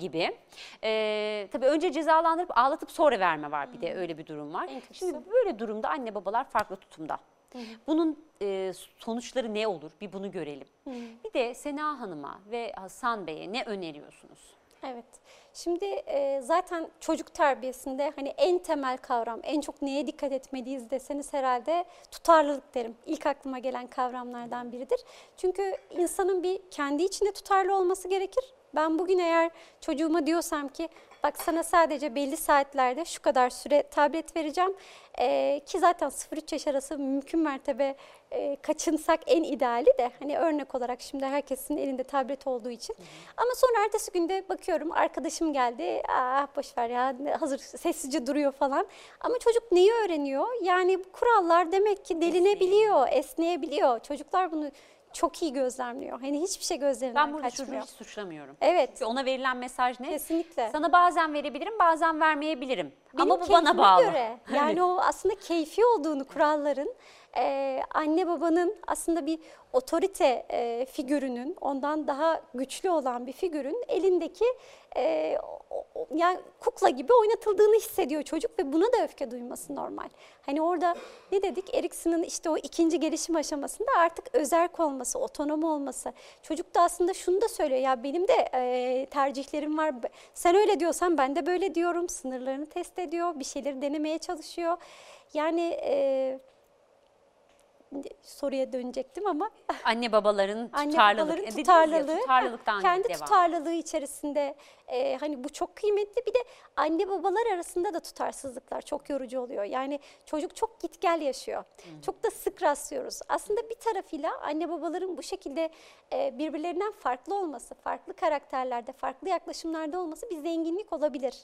gibi. Ee, tabii önce cezalandırıp ağlatıp sonra verme var bir de öyle bir durum var. Şimdi böyle durumda anne babalar farklı tutumda. Bunun e, sonuçları ne olur? Bir bunu görelim. Bir de Sena Hanım'a ve Hasan Bey'e ne öneriyorsunuz? Evet. Şimdi e, zaten çocuk terbiyesinde hani en temel kavram, en çok neye dikkat etmeliyiz deseniz herhalde tutarlılık derim. İlk aklıma gelen kavramlardan biridir. Çünkü insanın bir kendi içinde tutarlı olması gerekir. Ben bugün eğer çocuğuma diyorsam ki bak sana sadece belli saatlerde şu kadar süre tablet vereceğim e, ki zaten 0-3 yaş arası mümkün mertebe e, kaçınsak en ideali de hani örnek olarak şimdi herkesin elinde tablet olduğu için. Ama sonra ertesi günde bakıyorum arkadaşım geldi. Ah boş ver ya hazır sessizce duruyor falan. Ama çocuk neyi öğreniyor? Yani kurallar demek ki delinebiliyor, esneyebiliyor. Çocuklar bunu çok iyi gözlemliyor. Hani hiçbir şey gözlerinden Ben burada çocuğu kaçmıyor. hiç suçlamıyorum. Evet. Çünkü ona verilen mesaj ne? Kesinlikle. Sana bazen verebilirim, bazen vermeyebilirim. Benim Ama bu bana keyfime bağlı. Göre, (laughs) yani o aslında keyfi olduğunu kuralların e, anne babanın aslında bir otorite e, figürünün ondan daha güçlü olan bir figürün elindeki e, yani kukla gibi oynatıldığını hissediyor çocuk ve buna da öfke duyması normal. Hani orada ne dedik Erikson'un işte o ikinci gelişim aşamasında artık özerk olması, otonom olması. Çocuk da aslında şunu da söylüyor ya benim de e, tercihlerim var. Sen öyle diyorsan ben de böyle diyorum. Sınırlarını test ediyor, bir şeyleri denemeye çalışıyor. Yani e, soruya dönecektim ama Anne babaların (laughs) anne tutarlılık. babaların E, dediniz ya, tutarlılığı, tutarlılıktan kendi devam. tutarlılığı içerisinde e, hani bu çok kıymetli. Bir de anne babalar arasında da tutarsızlıklar çok yorucu oluyor. Yani çocuk çok git gel yaşıyor. Çok da sık rastlıyoruz. Aslında bir tarafıyla anne babaların bu şekilde e, birbirlerinden farklı olması, farklı karakterlerde, farklı yaklaşımlarda olması bir zenginlik olabilir.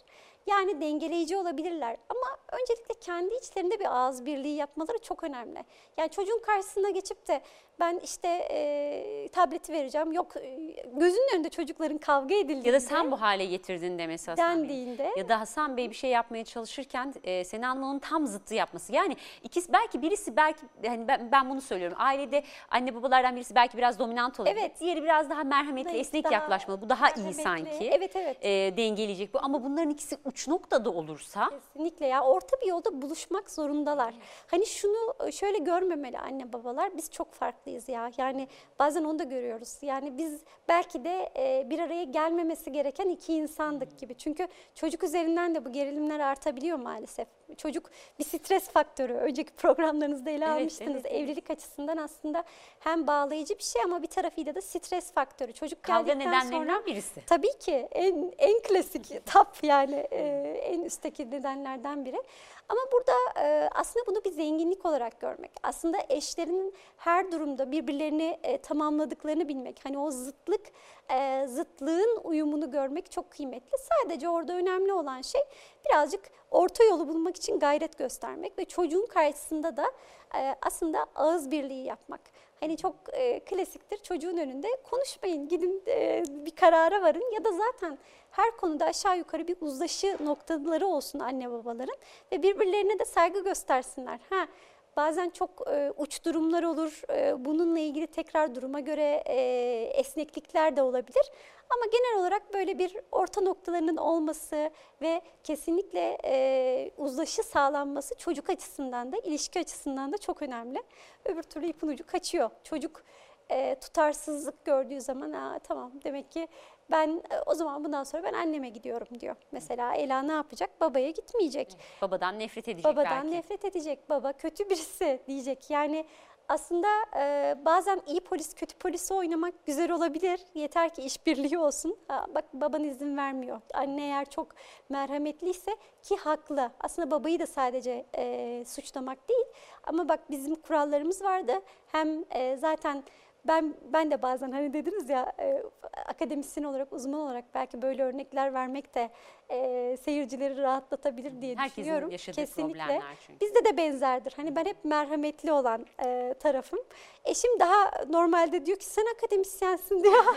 Yani dengeleyici olabilirler. Ama öncelikle kendi içlerinde bir ağız birliği yapmaları çok önemli. Yani çocuğun karşısına geçip de ben işte e, tableti vereceğim. Yok e, gözünün önünde çocukların kavga edildiğinde. Ya da sen bu hale getirdin demesi Hasan Bey. dendiğinde Ya da Hasan Bey bir şey yapmaya çalışırken e, Sena Hanım onun tam zıttı yapması. Yani ikisi belki birisi belki hani ben, ben bunu söylüyorum. Ailede anne babalardan birisi belki biraz dominant olabilir. Evet. Diğeri biraz daha merhametli, Zayıf, esnek daha yaklaşmalı. Bu daha iyi sanki. Evet, evet. E, dengeleyecek bu. Ama bunların ikisi uç noktada olursa Kesinlikle ya orta bir yolda buluşmak zorundalar. Hani şunu şöyle görmemeli anne babalar biz çok farklıyız ya. Yani bazen onu da görüyoruz. Yani biz belki de e, bir araya gelmemesi gereken iki insandık gibi. Çünkü çocuk üzerinden de bu gerilimler artabiliyor maalesef. Çocuk bir stres faktörü. Önceki programlarınızda ele Evet, almıştınız. evet. Evlilik açısından aslında hem bağlayıcı bir şey ama bir tarafıyla da stres faktörü. Çocuk kavga geldikten nedenlerinden sonra birisi. Tabii ki en en klasik (laughs) tap yani e, en üstteki nedenlerden biri. Ama burada e, aslında bunu bir zenginlik olarak görmek. Aslında eşlerinin her durumda birbirlerini e, tamamladıklarını bilmek. Hani o zıtlık, e, zıtlığın uyumunu görmek çok kıymetli. Sadece orada önemli olan şey birazcık orta yolu bulmak için gayret göstermek ve çocuğun karşısında da e, aslında ağız birliği yapmak. Hani çok e, klasiktir çocuğun önünde konuşmayın gidin e, bir karara varın ya da zaten her konuda aşağı yukarı bir uzlaşı noktaları olsun anne babaların ve birbirlerine de saygı göstersinler. Ha, bazen çok e, uç durumlar olur. E, bununla ilgili tekrar duruma göre e, esneklikler de olabilir. Ama genel olarak böyle bir orta noktalarının olması ve kesinlikle e, uzlaşı sağlanması çocuk açısından da ilişki açısından da çok önemli. Öbür türlü ipin ucu kaçıyor. Çocuk e, tutarsızlık gördüğü zaman Aa, tamam demek ki ben e, o zaman bundan sonra ben anneme gidiyorum diyor. Mesela Ela ne yapacak? Babaya gitmeyecek. Babadan nefret edecek Babadan belki. nefret edecek. Baba kötü birisi diyecek. Yani aslında e, bazen iyi polis kötü polisi oynamak güzel olabilir. Yeter ki işbirliği olsun. Ha, bak baban izin vermiyor. Anne eğer çok merhametliyse ki haklı. Aslında babayı da sadece e, suçlamak değil. Ama bak bizim kurallarımız vardı. Hem e, zaten ben ben de bazen hani dediniz ya e, akademisyen olarak uzman olarak belki böyle örnekler vermek de e, seyircileri rahatlatabilir diye Herkesin düşünüyorum. yaşadığı Kesinlikle. problemler çünkü. Bizde de benzerdir. Hani ben hep merhametli olan e, tarafım. Eşim daha normalde diyor ki sen akademisyensin diyor. (laughs)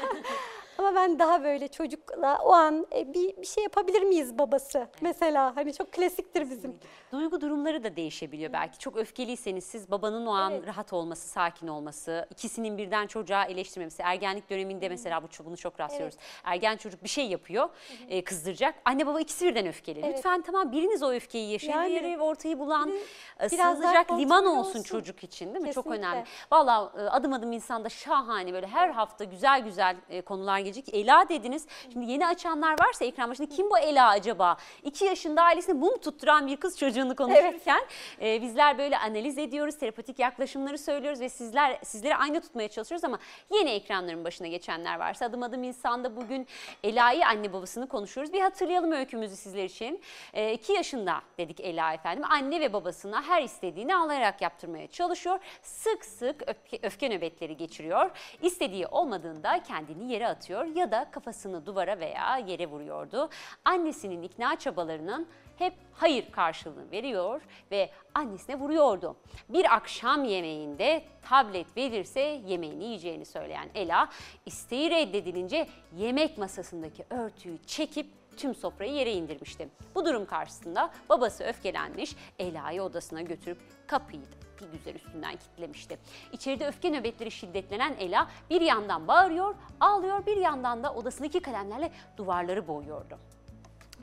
Ama ben daha böyle çocukla o an e, bir, bir şey yapabilir miyiz babası mesela. Hani çok klasiktir bizim. Duygu durumları da değişebiliyor belki. Çok öfkeliyseniz siz babanın o an rahat olması, sakin olması, ikisinin birden çocuğa eleştirmemesi. Ergenlik döneminde mesela bu bunu çok rastlıyoruz. Ergen çocuk bir şey yapıyor, e, kızdıracak. Anne baba ikisi birden öfkeli. Evet. Lütfen tamam biriniz o öfkeyi yaşayın. Yani. Diğeri ortayı bulan, e, biraz daha sığınacak liman olsun, olsun. çocuk için değil mi? Çok Kesinlikle. önemli. Valla e, adım adım insanda şahane böyle her hafta güzel güzel e, konular gelecek. Ela dediniz. Şimdi yeni açanlar varsa ekran başında kim bu Ela acaba? İki yaşında ailesine mum tutturan bir kız çocuğunu konuşurken e, bizler böyle analiz ediyoruz, terapatik yaklaşımları söylüyoruz ve sizler sizleri aynı tutmaya çalışıyoruz ama yeni ekranların başına geçenler varsa adım adım insanda bugün Ela'yı anne babasını konuşuyoruz. Bir hatırlayalım öykümüzü sizler için. E, iki yaşında dedik Ela efendim. Anne ve babasına her istediğini alarak yaptırmaya çalışıyor. Sık sık öfke, öfke nöbetleri geçiriyor. İstediği olmadığında kendini yere atıyor ya da kafasını duvara veya yere vuruyordu. Annesinin ikna çabalarının hep hayır karşılığını veriyor ve annesine vuruyordu. Bir akşam yemeğinde tablet verirse yemeğini yiyeceğini söyleyen Ela, isteği reddedilince yemek masasındaki örtüyü çekip tüm sofrayı yere indirmişti. Bu durum karşısında babası öfkelenmiş, Ela'yı odasına götürüp kapıyı bir güzel üstünden kilitlemişti. İçeride öfke nöbetleri şiddetlenen Ela bir yandan bağırıyor, ağlıyor, bir yandan da odasındaki kalemlerle duvarları boyuyordu.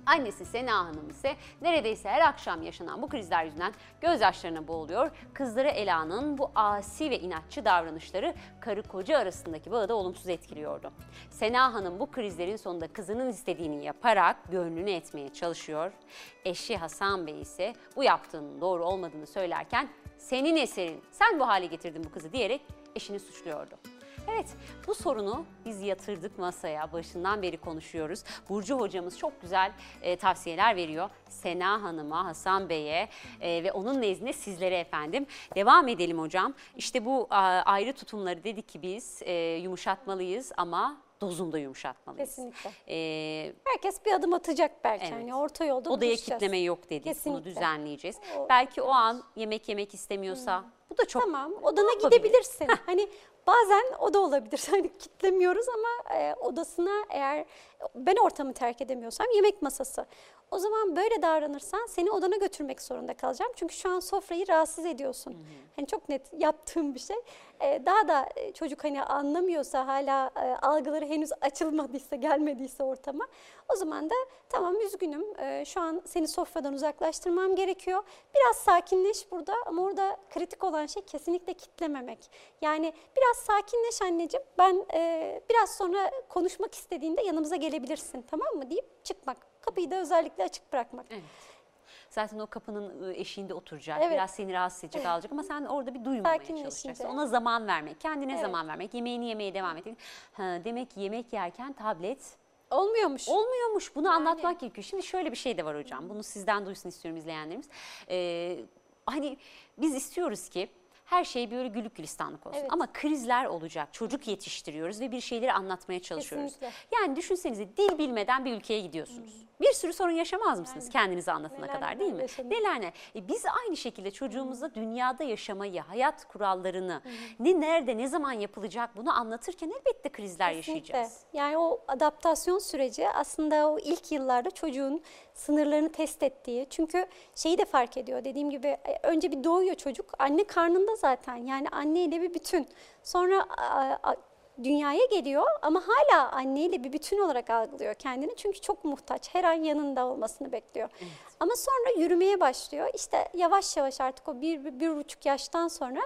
Annesi Sena Hanım ise neredeyse her akşam yaşanan bu krizler yüzünden gözyaşlarına boğuluyor. Kızları Ela'nın bu asi ve inatçı davranışları karı koca arasındaki bağı da olumsuz etkiliyordu. Sena Hanım bu krizlerin sonunda kızının istediğini yaparak gönlünü etmeye çalışıyor. Eşi Hasan Bey ise bu yaptığının doğru olmadığını söylerken senin eserin, sen bu hale getirdin bu kızı diyerek eşini suçluyordu. Evet, bu sorunu biz yatırdık masaya. Başından beri konuşuyoruz. Burcu hocamız çok güzel e, tavsiyeler veriyor. Sena Hanım'a, Hasan Bey'e e, ve onun nezdinde sizlere efendim. Devam edelim hocam. İşte bu a, ayrı tutumları dedik ki biz e, yumuşatmalıyız ama dozunda yumuşatmalıyız. Kesinlikle. E, Herkes bir adım atacak belki. Evet. Hani orta yolda odaya kitleme yok dedik. Bunu Kesinlikle. düzenleyeceğiz. O- Belki o an yemek yemek istemiyorsa bu da çok Tamam odana gidebilirsin. (laughs) hani bazen o da olabilir. (laughs) Hani kitlemiyoruz ama e, odasına eğer ben ortamı terk edemiyorsam yemek masası. O zaman böyle davranırsan seni odana götürmek zorunda kalacağım. Çünkü şu an sofrayı rahatsız ediyorsun. Hani çok net yaptığım bir şey. E, daha da e, çocuk hani anlamıyorsa hala e, algıları henüz açılmadıysa gelmediyse ortama. O zaman da tamam üzgünüm e, şu an seni sofradan uzaklaştırmam gerekiyor. Biraz sakinleş burada ama orada kritik olan şey kesinlikle kitlememek. Yani biraz sakinleş anneciğim ben e, biraz sonra konuşmak istediğinde yanımıza gelebilirsin tamam mı deyip çıkmak. Kapıyı da özellikle açık bırakmak. Evet. Zaten o kapının ı, eşiğinde oturacak, Evet. biraz seni rahatsız edecek, alacak ama sen orada bir duymamaya çalışacaksın. Ona zaman vermek, kendine Evet. zaman vermek, yemeğini yemeye devam etmek. Ha, demek yemek yerken tablet Olmuyormuş. olmuyormuş. Bunu anlatmak gerekiyor. Şimdi şöyle bir şey de var hocam. Bunu sizden duysun istiyorum izleyenlerimiz. Ee, hani biz istiyoruz ki her şey böyle güllük gülistanlık olsun. Evet. Ama krizler olacak. Çocuk yetiştiriyoruz ve bir şeyleri anlatmaya çalışıyoruz. Kesinlikle. Yani düşünsenize dil bilmeden bir ülkeye gidiyorsunuz. Bir sürü sorun yaşamaz mısınız kendinizi anlatana Neler kadar değil mi? neler ne? E biz aynı şekilde çocuğumuza dünyada yaşamayı, hayat kurallarını, ne nerede, ne zaman yapılacak bunu anlatırken elbette krizler Kesinlikle. yaşayacağız. Yani o adaptasyon süreci aslında o ilk yıllarda çocuğun sınırlarını test ettiği. Çünkü şeyi de fark ediyor dediğim gibi e, önce bir doğuyor çocuk anne karnında zaten yani anneyle bir bütün. Sonra dünyaya geliyor ama hala anneyle bir bütün olarak algılıyor kendini. Çünkü çok muhtaç her an yanında olmasını bekliyor. Ama sonra yürümeye başlıyor. İşte yavaş yavaş artık o bir, bir, bir buçuk yaştan sonra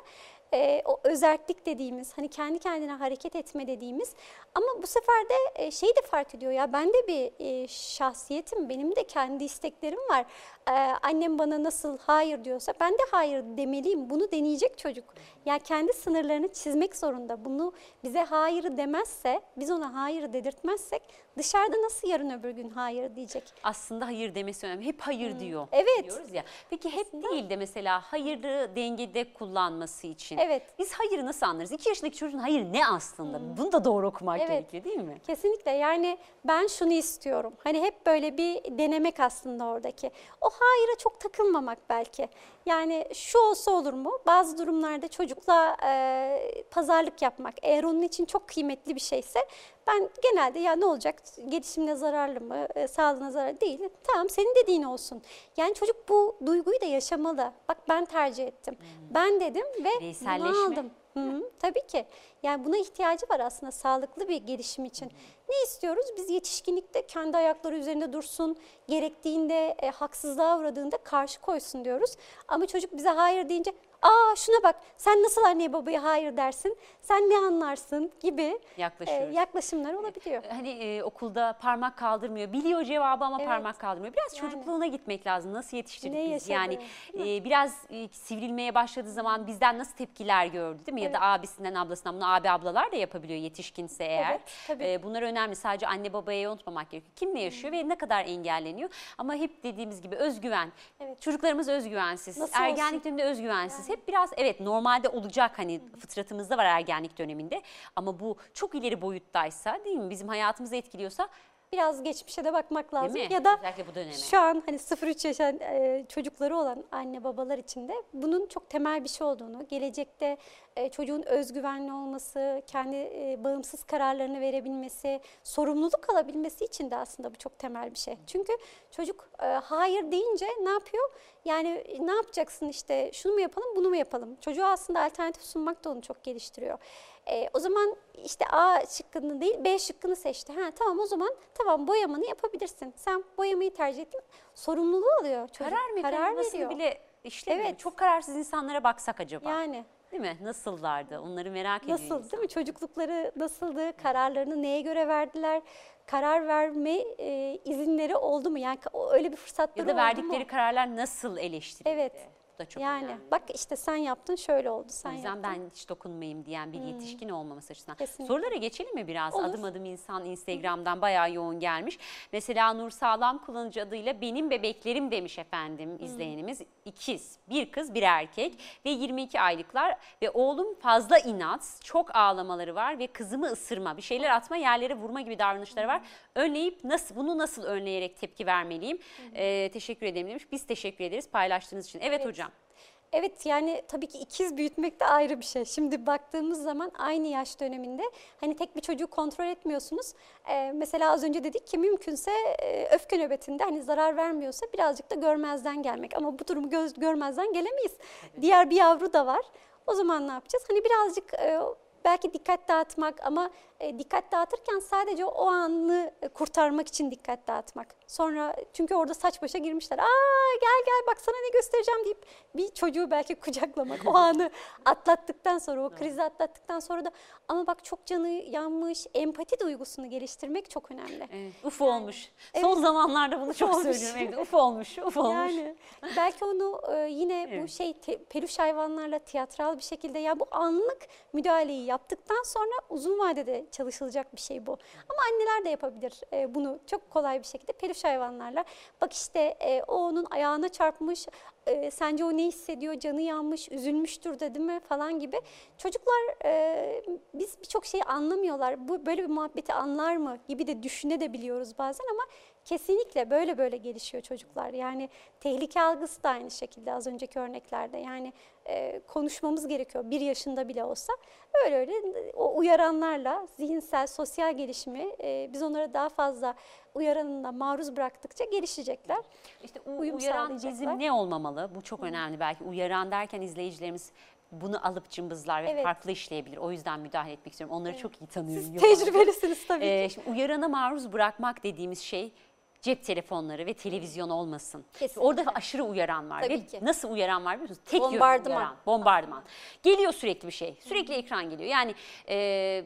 e, o özerklik dediğimiz hani kendi kendine hareket etme dediğimiz ama bu sefer de e, şeyi de fark ediyor ya ben de bir e, şahsiyetim benim de kendi isteklerim var E, annem bana nasıl hayır diyorsa ben de hayır demeliyim bunu deneyecek çocuk ya kendi sınırlarını çizmek zorunda bunu bize hayır demezse biz ona hayır dedirtmezsek dışarıda nasıl yarın öbür gün hayır diyecek Aslında hayır demesi önemli. Hep hayır diyor. Hmm. Evet. Diyoruz ya. Peki hep değil de mesela hayırı dengede kullanması için. Evet. Hmm. Biz hayırı nasıl anlarız? İki yaşındaki çocuğun hayır ne aslında? Bunu da doğru okumak Evet. gerekiyor değil mi? Kesinlikle yani ben şunu istiyorum. Hani hep böyle bir denemek aslında oradaki. O hayıra çok takılmamak belki. Yani şu olsa olur mu? Bazı durumlarda çocukla e, pazarlık yapmak eğer onun için çok kıymetli bir şeyse ben genelde ya ne olacak gelişimine zararlı mı e, sağlığına zararlı değil. Tamam senin dediğin olsun. Yani çocuk bu duyguyu da yaşamalı. Bak ben tercih ettim. Ben dedim ve bunu aldım. Hı hı, (laughs) tabii ki. Yani buna ihtiyacı var aslında sağlıklı bir gelişim için. Ne istiyoruz? Biz yetişkinlikte kendi ayakları üzerinde dursun, gerektiğinde e, haksızlığa uğradığında karşı koysun diyoruz. Ama çocuk bize hayır deyince, aa şuna bak sen nasıl anneye babaya hayır dersin, sen ne anlarsın gibi e, yaklaşımlar olabiliyor. Hani e, okulda parmak kaldırmıyor. Biliyor cevabı ama Evet. parmak kaldırmıyor. Biraz Yani. çocukluğuna gitmek lazım. Nasıl yetiştirdik Ne biz? yaşadı, Yani e, biraz e, sivrilmeye başladığı zaman bizden nasıl tepkiler gördü değil mi? Ya da abisinden ablasından bunu abi ablalar da yapabiliyor yetişkinse eğer. Evet, tabii. E, bunlar önemli. Sadece anne babaya unutmamak gerekiyor. Kimle yaşıyor ve ne kadar engelleniyor? Ama hep dediğimiz gibi özgüven. Evet. Çocuklarımız özgüvensiz. Nasıl Ergenlik olsun? döneminde özgüvensiz. Hep biraz evet normalde olacak hani fıtratımızda var ergenlik döneminde. Ama bu çok ileri boyuttaysa değil mi? Bizim hayatımızı etkiliyorsa Biraz geçmişe de bakmak lazım. değil mi? Ya da Özellikle bu döneme. Şu an hani 0-3 yaşan e, çocukları olan anne babalar için de bunun çok temel bir şey olduğunu, gelecekte e, çocuğun özgüvenli olması, kendi e, bağımsız kararlarını verebilmesi, sorumluluk alabilmesi için de aslında bu çok temel bir şey. Çünkü çocuk e, hayır deyince ne yapıyor? Yani ne yapacaksın işte şunu mu yapalım bunu mu yapalım? Çocuğa aslında alternatif sunmak da onu çok geliştiriyor. E, o zaman işte A şıkkını değil B şıkkını seçti. Ha tamam o zaman tamam boyamanı yapabilirsin. Sen boyamayı tercih ettin. Sorumluluğu alıyor çocuk. Karar mekanizmasını bile işlemiyor. Evet. Çok kararsız insanlara baksak acaba. Yani Değil mi? Nasıllardı? Onları merak ediyor nasıl insan. değil mi? Çocuklukları nasıldı? Kararlarını neye göre verdiler? Karar verme e, izinleri oldu mu? Yani öyle bir fırsatları Ya da oldu mu? verdikleri kararlar nasıl eleştirildi? Evet. Da çok yani önemli. bak işte sen yaptın şöyle oldu. O Sen yüzden yaptın. ben hiç dokunmayayım diyen bir yetişkin olmaması açısından. Kesinlikle. Sorulara geçelim mi biraz? Olur. Adım adım insan Instagram'dan bayağı yoğun gelmiş. Mesela Nur Sağlam kullanıcı adıyla benim bebeklerim demiş efendim izleyenimiz. İkiz, bir kız bir erkek ve 22 aylıklar ve oğlum fazla inat, çok ağlamaları var ve kızımı ısırma, bir şeyler atma, yerlere vurma gibi davranışları var. Önleyip nasıl bunu nasıl önleyerek tepki vermeliyim? Ee, teşekkür ederim demiş. Biz teşekkür ederiz paylaştığınız için. Evet, Evet. hocam. Evet yani tabii ki ikiz büyütmek de ayrı bir şey. Şimdi baktığımız zaman aynı yaş döneminde hani tek bir çocuğu kontrol etmiyorsunuz. Ee, mesela az önce dedik ki mümkünse e, öfke nöbetinde hani zarar vermiyorsa birazcık da görmezden gelmek. Ama bu durumu göz, görmezden gelemeyiz. Diğer bir yavru da var. O zaman ne yapacağız? Hani birazcık e, belki dikkat dağıtmak ama e, dikkat dağıtırken sadece o anı e, kurtarmak için dikkat dağıtmak. Sonra çünkü orada saç başa girmişler. Aa gel gel bak sana ne göstereceğim deyip bir çocuğu belki (laughs) kucaklamak. O anı atlattıktan sonra, o krizi atlattıktan sonra da ama bak çok canı yanmış, empati duygusunu geliştirmek çok önemli. Evet, uf olmuş. Son zamanlarda bunu çok olmuş. söylüyorum evde. Uf olmuş, uf (laughs) olmuş. Yani belki onu e, yine bu Evet. şey te- peluş hayvanlarla tiyatral bir şekilde ya bu anlık müdahaleyi yaptıktan sonra uzun vadede çalışılacak bir şey bu. Ama anneler de yapabilir e, bunu çok kolay bir şekilde. Peluş sarhoş hayvanlarla. Bak işte e, o onun ayağına çarpmış. e, sence o ne hissediyor? Canı yanmış, üzülmüştür dedi mi falan gibi. Çocuklar e, biz birçok şeyi anlamıyorlar. Bu böyle bir muhabbeti anlar mı gibi de düşünebiliyoruz bazen ama kesinlikle böyle böyle gelişiyor çocuklar. Yani tehlike algısı da aynı şekilde az önceki örneklerde. Yani e, konuşmamız gerekiyor bir yaşında bile olsa. Öyle öyle o uyaranlarla zihinsel, sosyal gelişimi e, biz onlara daha fazla uyaranına maruz bıraktıkça gelişecekler. İşte Uyum uyaran bizim ne olmamalı? Bu çok önemli belki. Uyaran derken izleyicilerimiz bunu alıp cımbızlar ve Evet. farklı işleyebilir. O yüzden müdahale etmek istiyorum. Onları çok iyi tanıyorum. Siz tecrübelisiniz tabii ki. Ee, şimdi uyarana maruz bırakmak dediğimiz şey cep telefonları ve televizyon olmasın. Kesinlikle. Orada aşırı uyaran var. Tabii ve ki. Nasıl uyaran var biliyor musunuz? Tek Bombardıman. uyaran. Bombardıman. Geliyor sürekli bir şey. Sürekli ekran geliyor. Yani e,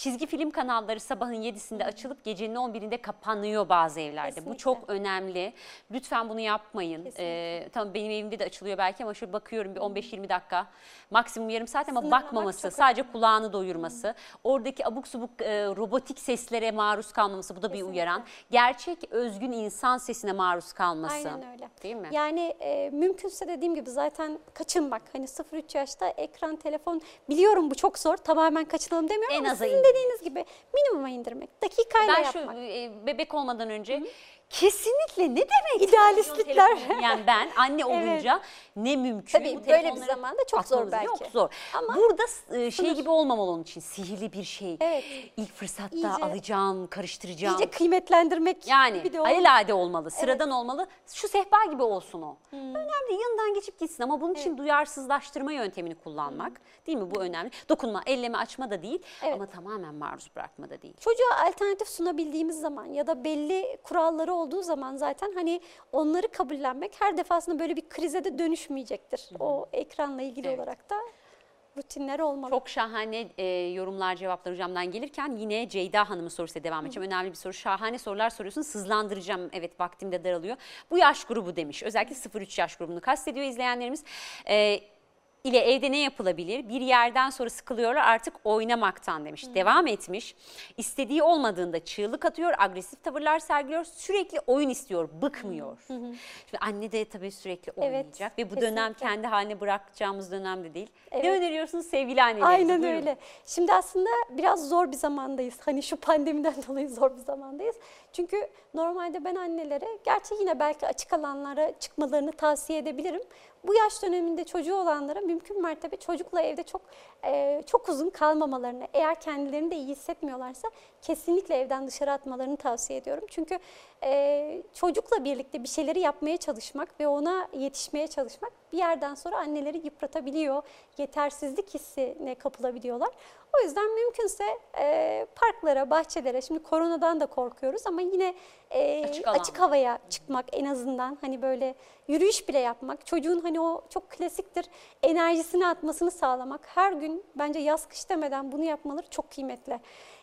çizgi film kanalları sabahın 7'sinde açılıp gecenin 11'inde kapanıyor bazı evlerde. Bu Kesinlikle. çok önemli. Lütfen bunu yapmayın. Kesinlikle. Ee, tamam benim evimde de açılıyor belki ama şöyle bakıyorum bir 15-20 dakika. Maksimum yarım saat ama Sınırlamak bakmaması, sadece kulağını doyurması. Oradaki abuk subuk e, robotik seslere maruz kalmaması bu da bir Kesinlikle. uyaran. Gerçek özgün insan sesine maruz kalması. Aynen öyle. Değil mi? Yani e, mümkünse dediğim gibi zaten kaçınmak. Hani 0-3 yaşta ekran, telefon biliyorum bu çok zor. Tamamen kaçınalım demiyorum En ama sizin indir. Dediğiniz gibi minimuma indirmek. Dakikayla ben yapmak. şu e, bebek olmadan önce kesinlikle ne demek? İdealistlikler. Yani ben anne (laughs) olunca ne mümkün. Tabii, bu böyle bir zamanda çok zor belki. Çok zor. Ama Burada e, şey sınır. gibi olmamalı onun için sihirli bir şey. Evet. İlk fırsatta İyice- alacağım, karıştıracağım. İyice kıymetlendirmek Yani gibi de o- alelade olmalı, sıradan olmalı. Şu sehpa gibi olsun o. Önemli yanından geçip gitsin ama bunun için duyarsızlaştırma yöntemini kullanmak değil mi? Bu önemli. Dokunma, elleme, açma da değil Evet. ama tamamen maruz bırakma da değil. Çocuğa alternatif sunabildiğimiz zaman ya da belli kuralları olduğu zaman zaten hani onları kabullenmek her defasında böyle bir krize de dönüşmeyecektir. O ekranla ilgili Evet. olarak da rutinler olmalı. Çok şahane e, yorumlar, cevaplar hocamdan gelirken yine Ceyda Hanım'ın sorusuyla devam edeceğim. Önemli bir soru. Şahane sorular soruyorsun. Sızlandıracağım. Evet vaktim de daralıyor. Bu yaş grubu demiş. Özellikle 0-3 yaş grubunu kastediyor izleyenlerimiz. E, ile evde ne yapılabilir? Bir yerden sonra sıkılıyorlar artık oynamaktan demiş. Devam etmiş. İstediği olmadığında çığlık atıyor, agresif tavırlar sergiliyor, sürekli oyun istiyor, bıkmıyor. Şimdi anne de tabii sürekli Evet, oynayacak ve bu dönem kesinlikle. kendi haline bırakacağımız dönem de değil. Ne Evet. öneriyorsunuz sevgili annelerimize? Aynen Buyurun. öyle. Şimdi aslında biraz zor bir zamandayız. Hani şu pandemiden (laughs) dolayı zor bir zamandayız. Çünkü normalde ben annelere gerçi yine belki açık alanlara çıkmalarını tavsiye edebilirim. Bu yaş döneminde çocuğu olanlara mümkün mertebe çocukla evde çok e, çok uzun kalmamalarını, eğer kendilerini de iyi hissetmiyorlarsa kesinlikle evden dışarı atmalarını tavsiye ediyorum. Çünkü e, çocukla birlikte bir şeyleri yapmaya çalışmak ve ona yetişmeye çalışmak bir yerden sonra anneleri yıpratabiliyor. Yetersizlik hissine kapılabiliyorlar. O yüzden mümkünse e, parklara, bahçelere, şimdi koronadan da korkuyoruz ama yine e, Açık açık, havaya çıkmak en azından hani böyle yürüyüş bile yapmak, çocuğun hani o çok klasiktir enerjisini atmasını sağlamak. Her gün bence yaz kış demeden bunu yapmaları çok kıymetli.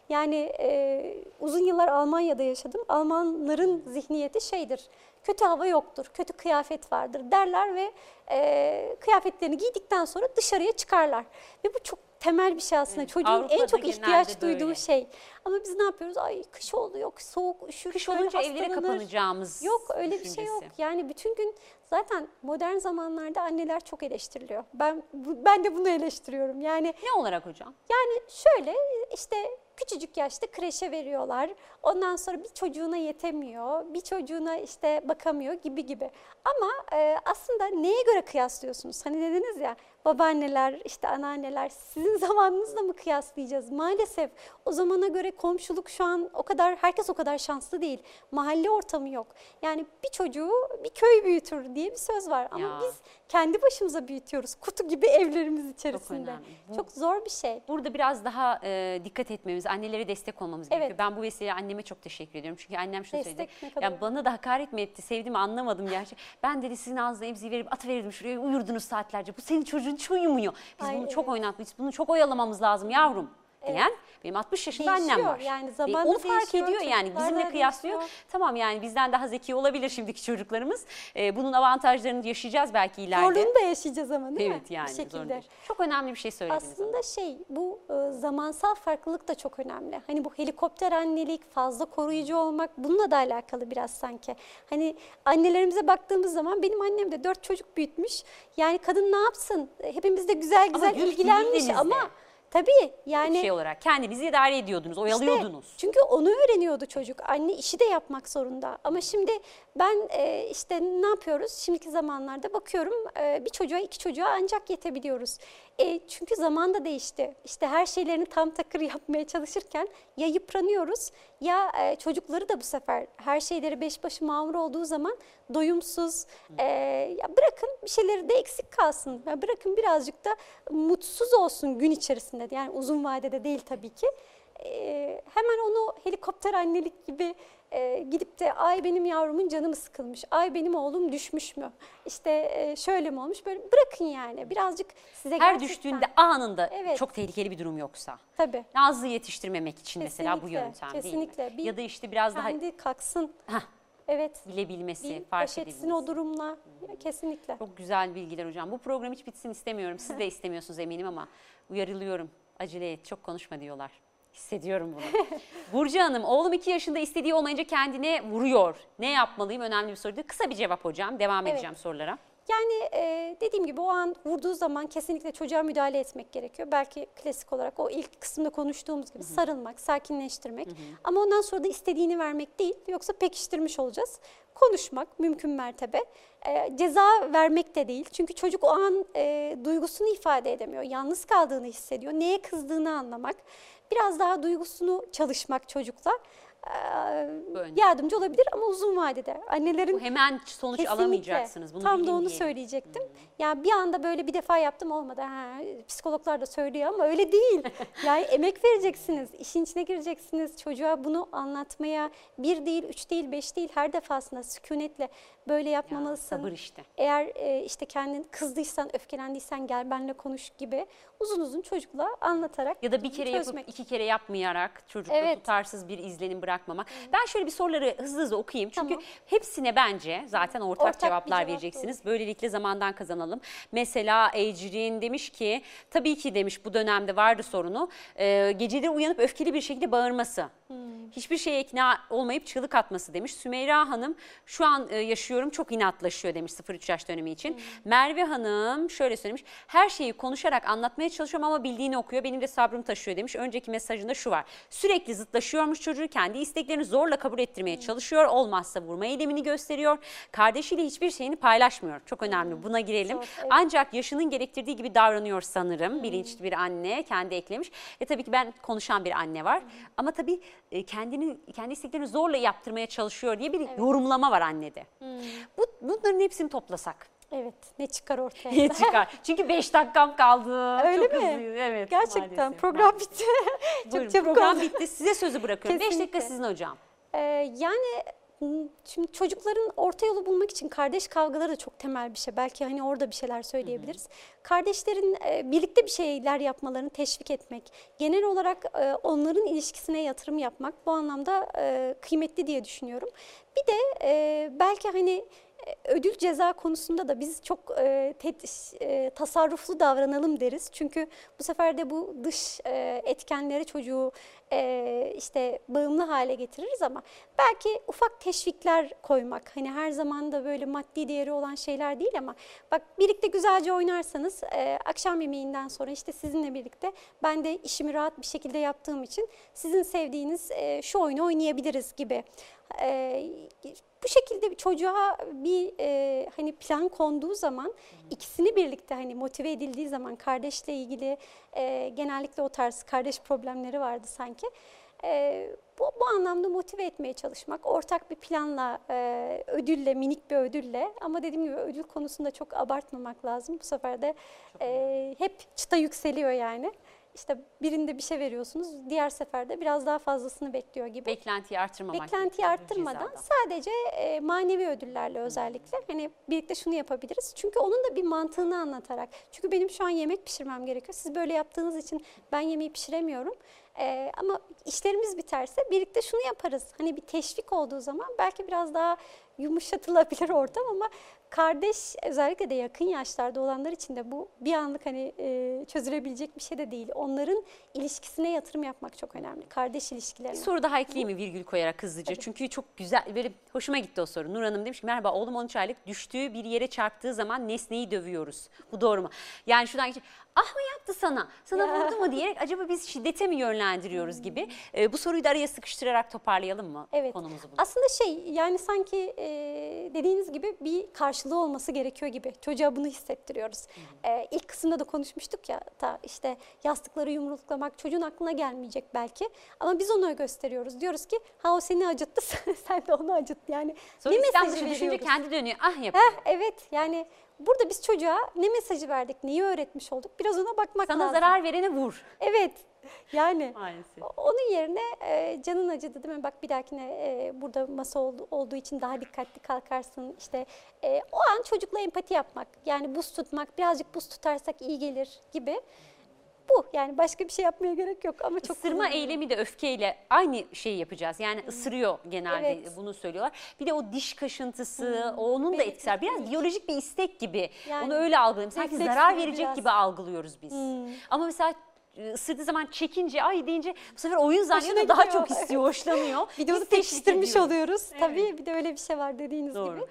Yani e, uzun yıllar Almanya'da yaşadım. Almanların zihniyeti şeydir. Kötü hava yoktur, kötü kıyafet vardır derler ve e, kıyafetlerini giydikten sonra dışarıya çıkarlar. Ve bu çok temel bir şey aslında. Evet, Çocuğun en Avrupa'da çok genelde ihtiyaç böyle. duyduğu şey. Ama biz ne yapıyoruz? Ay kış oldu yok, soğuk, üşür, Kış olunca evlere kapanacağımız Yok öyle bir şey düşüncesi. yok. Yani bütün gün zaten modern zamanlarda anneler çok eleştiriliyor. Ben ben de bunu eleştiriyorum. Yani Ne olarak hocam? yani şöyle işte küçücük yaşta kreşe veriyorlar. Ondan sonra bir çocuğuna yetemiyor, bir çocuğuna işte bakamıyor gibi gibi. Ama e, aslında neye göre kıyaslıyorsunuz? Hani dediniz ya babaanneler, işte anneanneler sizin (laughs) zamanınızla mı kıyaslayacağız? Maalesef o zamana göre komşuluk şu an o kadar herkes o kadar şanslı değil. Mahalle ortamı yok. Yani bir çocuğu bir köy büyütür diye bir söz var ama Ya. biz kendi başımıza büyütüyoruz. Kutu gibi evlerimiz içerisinde. Bu- Çok zor bir şey. Burada biraz daha e, dikkat etmemiz, annelere destek olmamız Evet. gerekiyor. Ben bu vesileyle anneme çok teşekkür ediyorum. Çünkü annem şunu Destek söyledi. ne kadar Ya bana da hakaret mi etti, sevdi mi anlamadım gerçi. (laughs) Ben dedi sizin ağzına emziği verip atıverirdim şuraya uyurdunuz saatlerce. Bu senin çocuğun hiç uyumuyor. Biz Ay, bunu çok evet. oynattık, biz bunu çok oyalamamız lazım yavrum. Diyen benim 60 yaşında annem var. Yani E, zamanla Onu fark ediyor yani bizimle kıyaslıyor. değişiyor. Tamam yani bizden daha zeki olabilir şimdiki çocuklarımız. E, bunun avantajlarını yaşayacağız belki ileride. Zorluğunu da yaşayacağız ama değil mi? Evet yani Bir şekilde. Çok önemli bir şey söylediniz. ama. Aslında şey bu e, zamansal farklılık da çok önemli. Hani bu helikopter annelik, fazla koruyucu olmak bununla da alakalı biraz sanki. Hani annelerimize baktığımız zaman benim annem de dört çocuk büyütmüş. Yani kadın ne yapsın? Hepimiz de güzel güzel yük ilgilenmiş ama tabii yani şey olarak kendinizi idare ediyordunuz, oyalıyordunuz. işte, çünkü onu öğreniyordu çocuk. Anne işi de yapmak zorunda. Ama şimdi ben e, işte ne yapıyoruz? Şimdiki zamanlarda bakıyorum e, bir çocuğa iki çocuğa ancak yetebiliyoruz. E, çünkü zaman da değişti. İşte her şeylerini tam takır (laughs) yapmaya çalışırken ya yıpranıyoruz ya e, çocukları da bu sefer her şeyleri beş başı mamur olduğu zaman doyumsuz. e, ya bırakın bir şeyleri de eksik kalsın. Ya bırakın birazcık da mutsuz olsun gün içerisinde. Yani uzun vadede değil tabii ki. E, hemen onu helikopter annelik gibi e, gidip de ay benim yavrumun canı mı sıkılmış, ay benim oğlum düşmüş mü, işte e, şöyle mi olmuş böyle bırakın yani birazcık size Her gerçekten- düştüğünde anında Evet. çok tehlikeli bir durum yoksa. tabii Nazlı yetiştirmemek için mesela bu Kesinlikle, yöntem değil kesinlikle. mi? Bir Ya da işte biraz daha kendi kalksın Hah, evet bilebilmesi, bir fark edilmesi. o durumla kesinlikle. Çok güzel bilgiler hocam. Bu program hiç bitsin istemiyorum. Siz de (laughs) istemiyorsunuz eminim ama uyarılıyorum. Acele et, çok konuşma diyorlar. Hissediyorum bunu. (laughs) Burcu Hanım, oğlum 2 yaşında istediği olmayınca kendine vuruyor. Ne yapmalıyım? Önemli bir soruydu. Kısa bir cevap hocam. Devam Evet. edeceğim sorulara. Yani e, dediğim gibi o an vurduğu zaman kesinlikle çocuğa müdahale etmek gerekiyor. Belki klasik olarak o ilk kısımda konuştuğumuz gibi sarılmak, sakinleştirmek. Ama ondan sonra da istediğini vermek değil, yoksa pekiştirmiş olacağız. Konuşmak mümkün mertebe. E, ceza vermek de değil. Çünkü çocuk o an e, duygusunu ifade edemiyor. Yalnız kaldığını hissediyor. Neye kızdığını anlamak. Biraz daha duygusunu çalışmak çocukla Böyle. yardımcı olabilir ama uzun vadede. Annelerin Bu hemen sonuç Kesinlikle. alamayacaksınız. Bunu Tam da onu diye. Hmm. söyleyecektim. Ya bir anda böyle bir defa yaptım olmadı. Ha, psikologlar da söylüyor ama öyle değil. (laughs) yani emek vereceksiniz, işin içine gireceksiniz. Çocuğa bunu anlatmaya bir değil, üç değil, beş değil her defasında sükunetle böyle Ya, yapmamalısın. sabır işte. Eğer e, işte kendin kızdıysan, öfkelendiysen gel benimle konuş gibi uzun uzun çocukla anlatarak Ya da bir kere çözmek. yapıp iki kere yapmayarak çocukta Evet. tutarsız bir izlenim bırakmamak. Ben şöyle bir soruları hızlı hızlı okuyayım. Çünkü Tamam. hepsine bence zaten ortak, Ortak cevaplar cevap vereceksiniz. Böylelikle zamandan kazanalım. Mesela Ecrin demiş ki tabii ki demiş bu dönemde vardı sorunu. E, geceleri uyanıp öfkeli bir şekilde bağırması. Hmm. Hiçbir şeye ikna olmayıp çığlık atması demiş. Sümeyra Hanım şu an e, yaşıyorum çok inatlaşıyor demiş 0-3 yaş dönemi için. Hmm. Merve Hanım şöyle söylemiş. Her şeyi konuşarak anlatmaya çalışıyorum ama bildiğini okuyor. Benim de sabrım taşıyor demiş. Önceki mesajında şu var. Sürekli zıtlaşıyormuş çocuğu. Kendi isteklerini zorla kabul ettirmeye Hmm. çalışıyor. Olmazsa vurma eylemini gösteriyor. Kardeşiyle hiçbir şeyini paylaşmıyor. Çok önemli. Buna girelim. Zor, evet. Ancak yaşının gerektirdiği gibi davranıyor sanırım. Bilinçli bir anne kendi eklemiş. E tabii ki ben konuşan bir anne var. Ama tabii e, kendini kendi isteklerini zorla yaptırmaya çalışıyor diye bir yorumlama var annede. Bu bunların hepsini toplasak Evet, ne çıkar ortaya? ne çıkar? (laughs) Çünkü 5 dakikam kaldı. Öyle Çok mi? hızlıyız. Evet. Gerçekten maalesef. program bitti. (laughs) Buyurun, Çok çabuk program oldu. bitti. Size sözü bırakıyorum. 5 dakika sizin hocam. Ee, yani şimdi çocukların orta yolu bulmak için kardeş kavgaları da çok temel bir şey. Belki hani orada bir şeyler söyleyebiliriz. Kardeşlerin e, birlikte bir şeyler yapmalarını teşvik etmek, genel olarak e, onların ilişkisine yatırım yapmak bu anlamda e, kıymetli diye düşünüyorum. Bir de belki hani ödül ceza konusunda da biz çok e, tet- e, tasarruflu davranalım deriz. Çünkü bu sefer de bu dış e, etkenleri çocuğu e, işte bağımlı hale getiririz ama belki ufak teşvikler koymak. Hani her zaman da böyle maddi değeri olan şeyler değil ama bak birlikte güzelce oynarsanız e, akşam yemeğinden sonra işte sizinle birlikte ben de işimi rahat bir şekilde yaptığım için sizin sevdiğiniz e, şu oyunu oynayabiliriz gibi. E, bu şekilde bir çocuğa bir e, hani plan konduğu zaman ikisini birlikte hani motive edildiği zaman kardeşle ilgili e, genellikle o tarz kardeş problemleri vardı sanki. E, bu, bu anlamda motive etmeye çalışmak, ortak bir planla, e, ödülle, minik bir ödülle ama dediğim gibi ödül konusunda çok abartmamak lazım. Bu sefer de e, hep çıta yükseliyor yani. İşte birinde bir şey veriyorsunuz, diğer seferde biraz daha fazlasını bekliyor gibi. Beklentiyi artırmamak. Beklentiyi arttırmadan cezadan. sadece e, manevi ödüllerle özellikle hani birlikte şunu yapabiliriz. Çünkü onun da bir mantığını anlatarak. Çünkü benim şu an yemek pişirmem gerekiyor. Siz böyle yaptığınız için ben yemeği pişiremiyorum. E, ama işlerimiz biterse birlikte şunu yaparız. Hani bir teşvik olduğu zaman belki biraz daha yumuşatılabilir ortam ama kardeş özellikle de yakın yaşlarda olanlar için de bu bir anlık hani e, çözülebilecek bir şey de değil. Onların ilişkisine yatırım yapmak çok önemli. Kardeş ilişkilerine. Bir soru daha ekleyeyim mi virgül koyarak hızlıca? Çünkü çok güzel, böyle hoşuma gitti o soru. Nur Hanım demiş ki merhaba oğlum 13 aylık düştüğü bir yere çarptığı zaman nesneyi dövüyoruz. Bu doğru mu? Yani şuradan geçip ah mı yaptı sana? Sana Ya. vurdu mu diyerek acaba biz şiddete mi yönlendiriyoruz gibi. Ee, bu soruyu da araya sıkıştırarak toparlayalım mı Evet. konumuzu? bunu? Aslında şey yani sanki e, dediğiniz gibi bir karşılığı olması gerekiyor gibi. Çocuğa bunu hissettiriyoruz. E, ilk kısımda da konuşmuştuk ya ta işte yastıkları yumruklamak çocuğun aklına gelmeyecek belki. Ama biz onu gösteriyoruz. Diyoruz ki ha o seni acıttı (laughs) sen de onu acıt. Yani Sonra ne mesajı dışı düşünce veriyoruz? kendi dönüyor. Ah yapıyor. Heh, evet yani burada biz çocuğa ne mesajı verdik, neyi öğretmiş olduk biraz ona bakmak Sana lazım. zarar verene vur. Evet yani Maalesef. onun yerine e, canın acıdı değil mi? Bak bir dahakine e, burada masa oldu, olduğu için daha dikkatli kalkarsın. İşte e, o an çocukla empati yapmak. Yani buz tutmak, birazcık buz tutarsak iyi gelir gibi. Bu yani başka bir şey yapmaya gerek yok ama çok Isırma kullanılıyor. eylemi de öfkeyle aynı şeyi yapacağız. Yani ısırıyor genelde Evet. bunu söylüyorlar. Bir de o diş kaşıntısı, onun da Belirtisi etkisi var. Biraz biyolojik bir istek gibi. Yani Onu öyle algılayayım. Sanki zarar verecek biraz. gibi algılıyoruz biz. Ama mesela ısırdığı zaman çekince ay deyince bu sefer oyun zannediyor daha çok istiyor, hoşlanıyor. (laughs) Bir de onu pekiştirmiş oluyoruz. Tabii bir de öyle bir şey var dediğiniz gibi.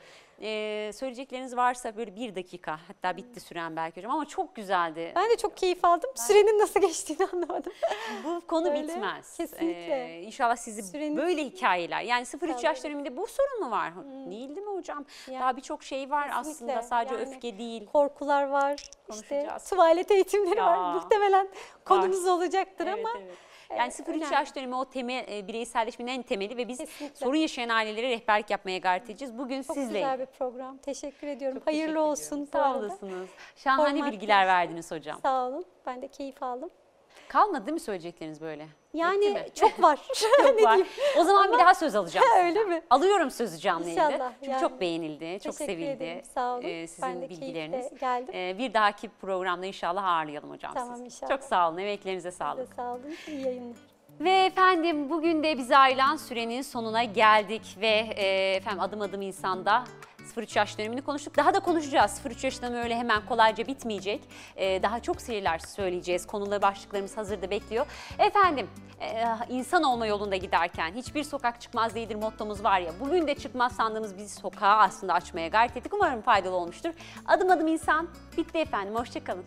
Ee, söyleyecekleriniz varsa böyle bir dakika hatta bitti süren belki hocam ama çok güzeldi. Ben de çok keyif aldım. Sürenin nasıl geçtiğini (laughs) anlamadım. Bu konu Öyle, bitmez. kesinlikle. Ee, inşallah sizi Süreniz- böyle hikayeler yani 0-3 yaş döneminde bu sorun mu var? Değil değil mi hocam? Ya, Daha birçok şey var kesinlikle. aslında sadece Yani öfke değil. Korkular var. işte tuvalet eğitimleri Ya. var. Muhtemelen konumuz olacaktır Evet, ama evet. Yani e, 0-3 önemli. yaş dönemi o temel e, bireyselleşmenin en temeli ve biz Kesinlikle. sorun yaşayan ailelere rehberlik yapmaya gayret edeceğiz. Bugün Çok sizle. güzel bir program. Teşekkür ediyorum. Çok teşekkür Hayırlı ediyorum. olsun. bu Sağ arada. olasınız. Şahane Format bilgiler verdiniz hocam. Sağ olun. Ben de keyif aldım. Kalmadı değil mi söyleyecekleriniz böyle? Yani mi? (laughs) çok var. (laughs) Çok Ne var. diyeyim? O zaman bir daha söz alacağım. (laughs) Öyle mi? Alıyorum sözü canlı yayında. İnşallah, Çünkü yani. çok beğenildi, çok Teşekkür sevildi. ederim. Sağ olun. Ee, sizin ben de bilgileriniz. geldim. Ee, bir dahaki programda inşallah ağırlayalım hocam Tamam, sizi. inşallah. Çok sağ olun, emeklerinize Size sağlık. sağ olun. İyi yayınlar. Ve efendim bugün de bize ayrılan sürenin sonuna geldik ve e, efendim adım adım insanda 0-3 yaş dönemini konuştuk. Daha da konuşacağız. 0-3 yaş dönemi öyle hemen kolayca bitmeyecek. E, daha çok seriler söyleyeceğiz. Konuları başlıklarımız hazırda bekliyor. Efendim e, insan olma yolunda giderken hiçbir sokak çıkmaz değildir mottomuz var ya. Bugün de çıkmaz sandığımız bizi sokağa aslında açmaya gayret ettik. Umarım faydalı olmuştur. Adım adım insan bitti efendim. Hoşçakalın.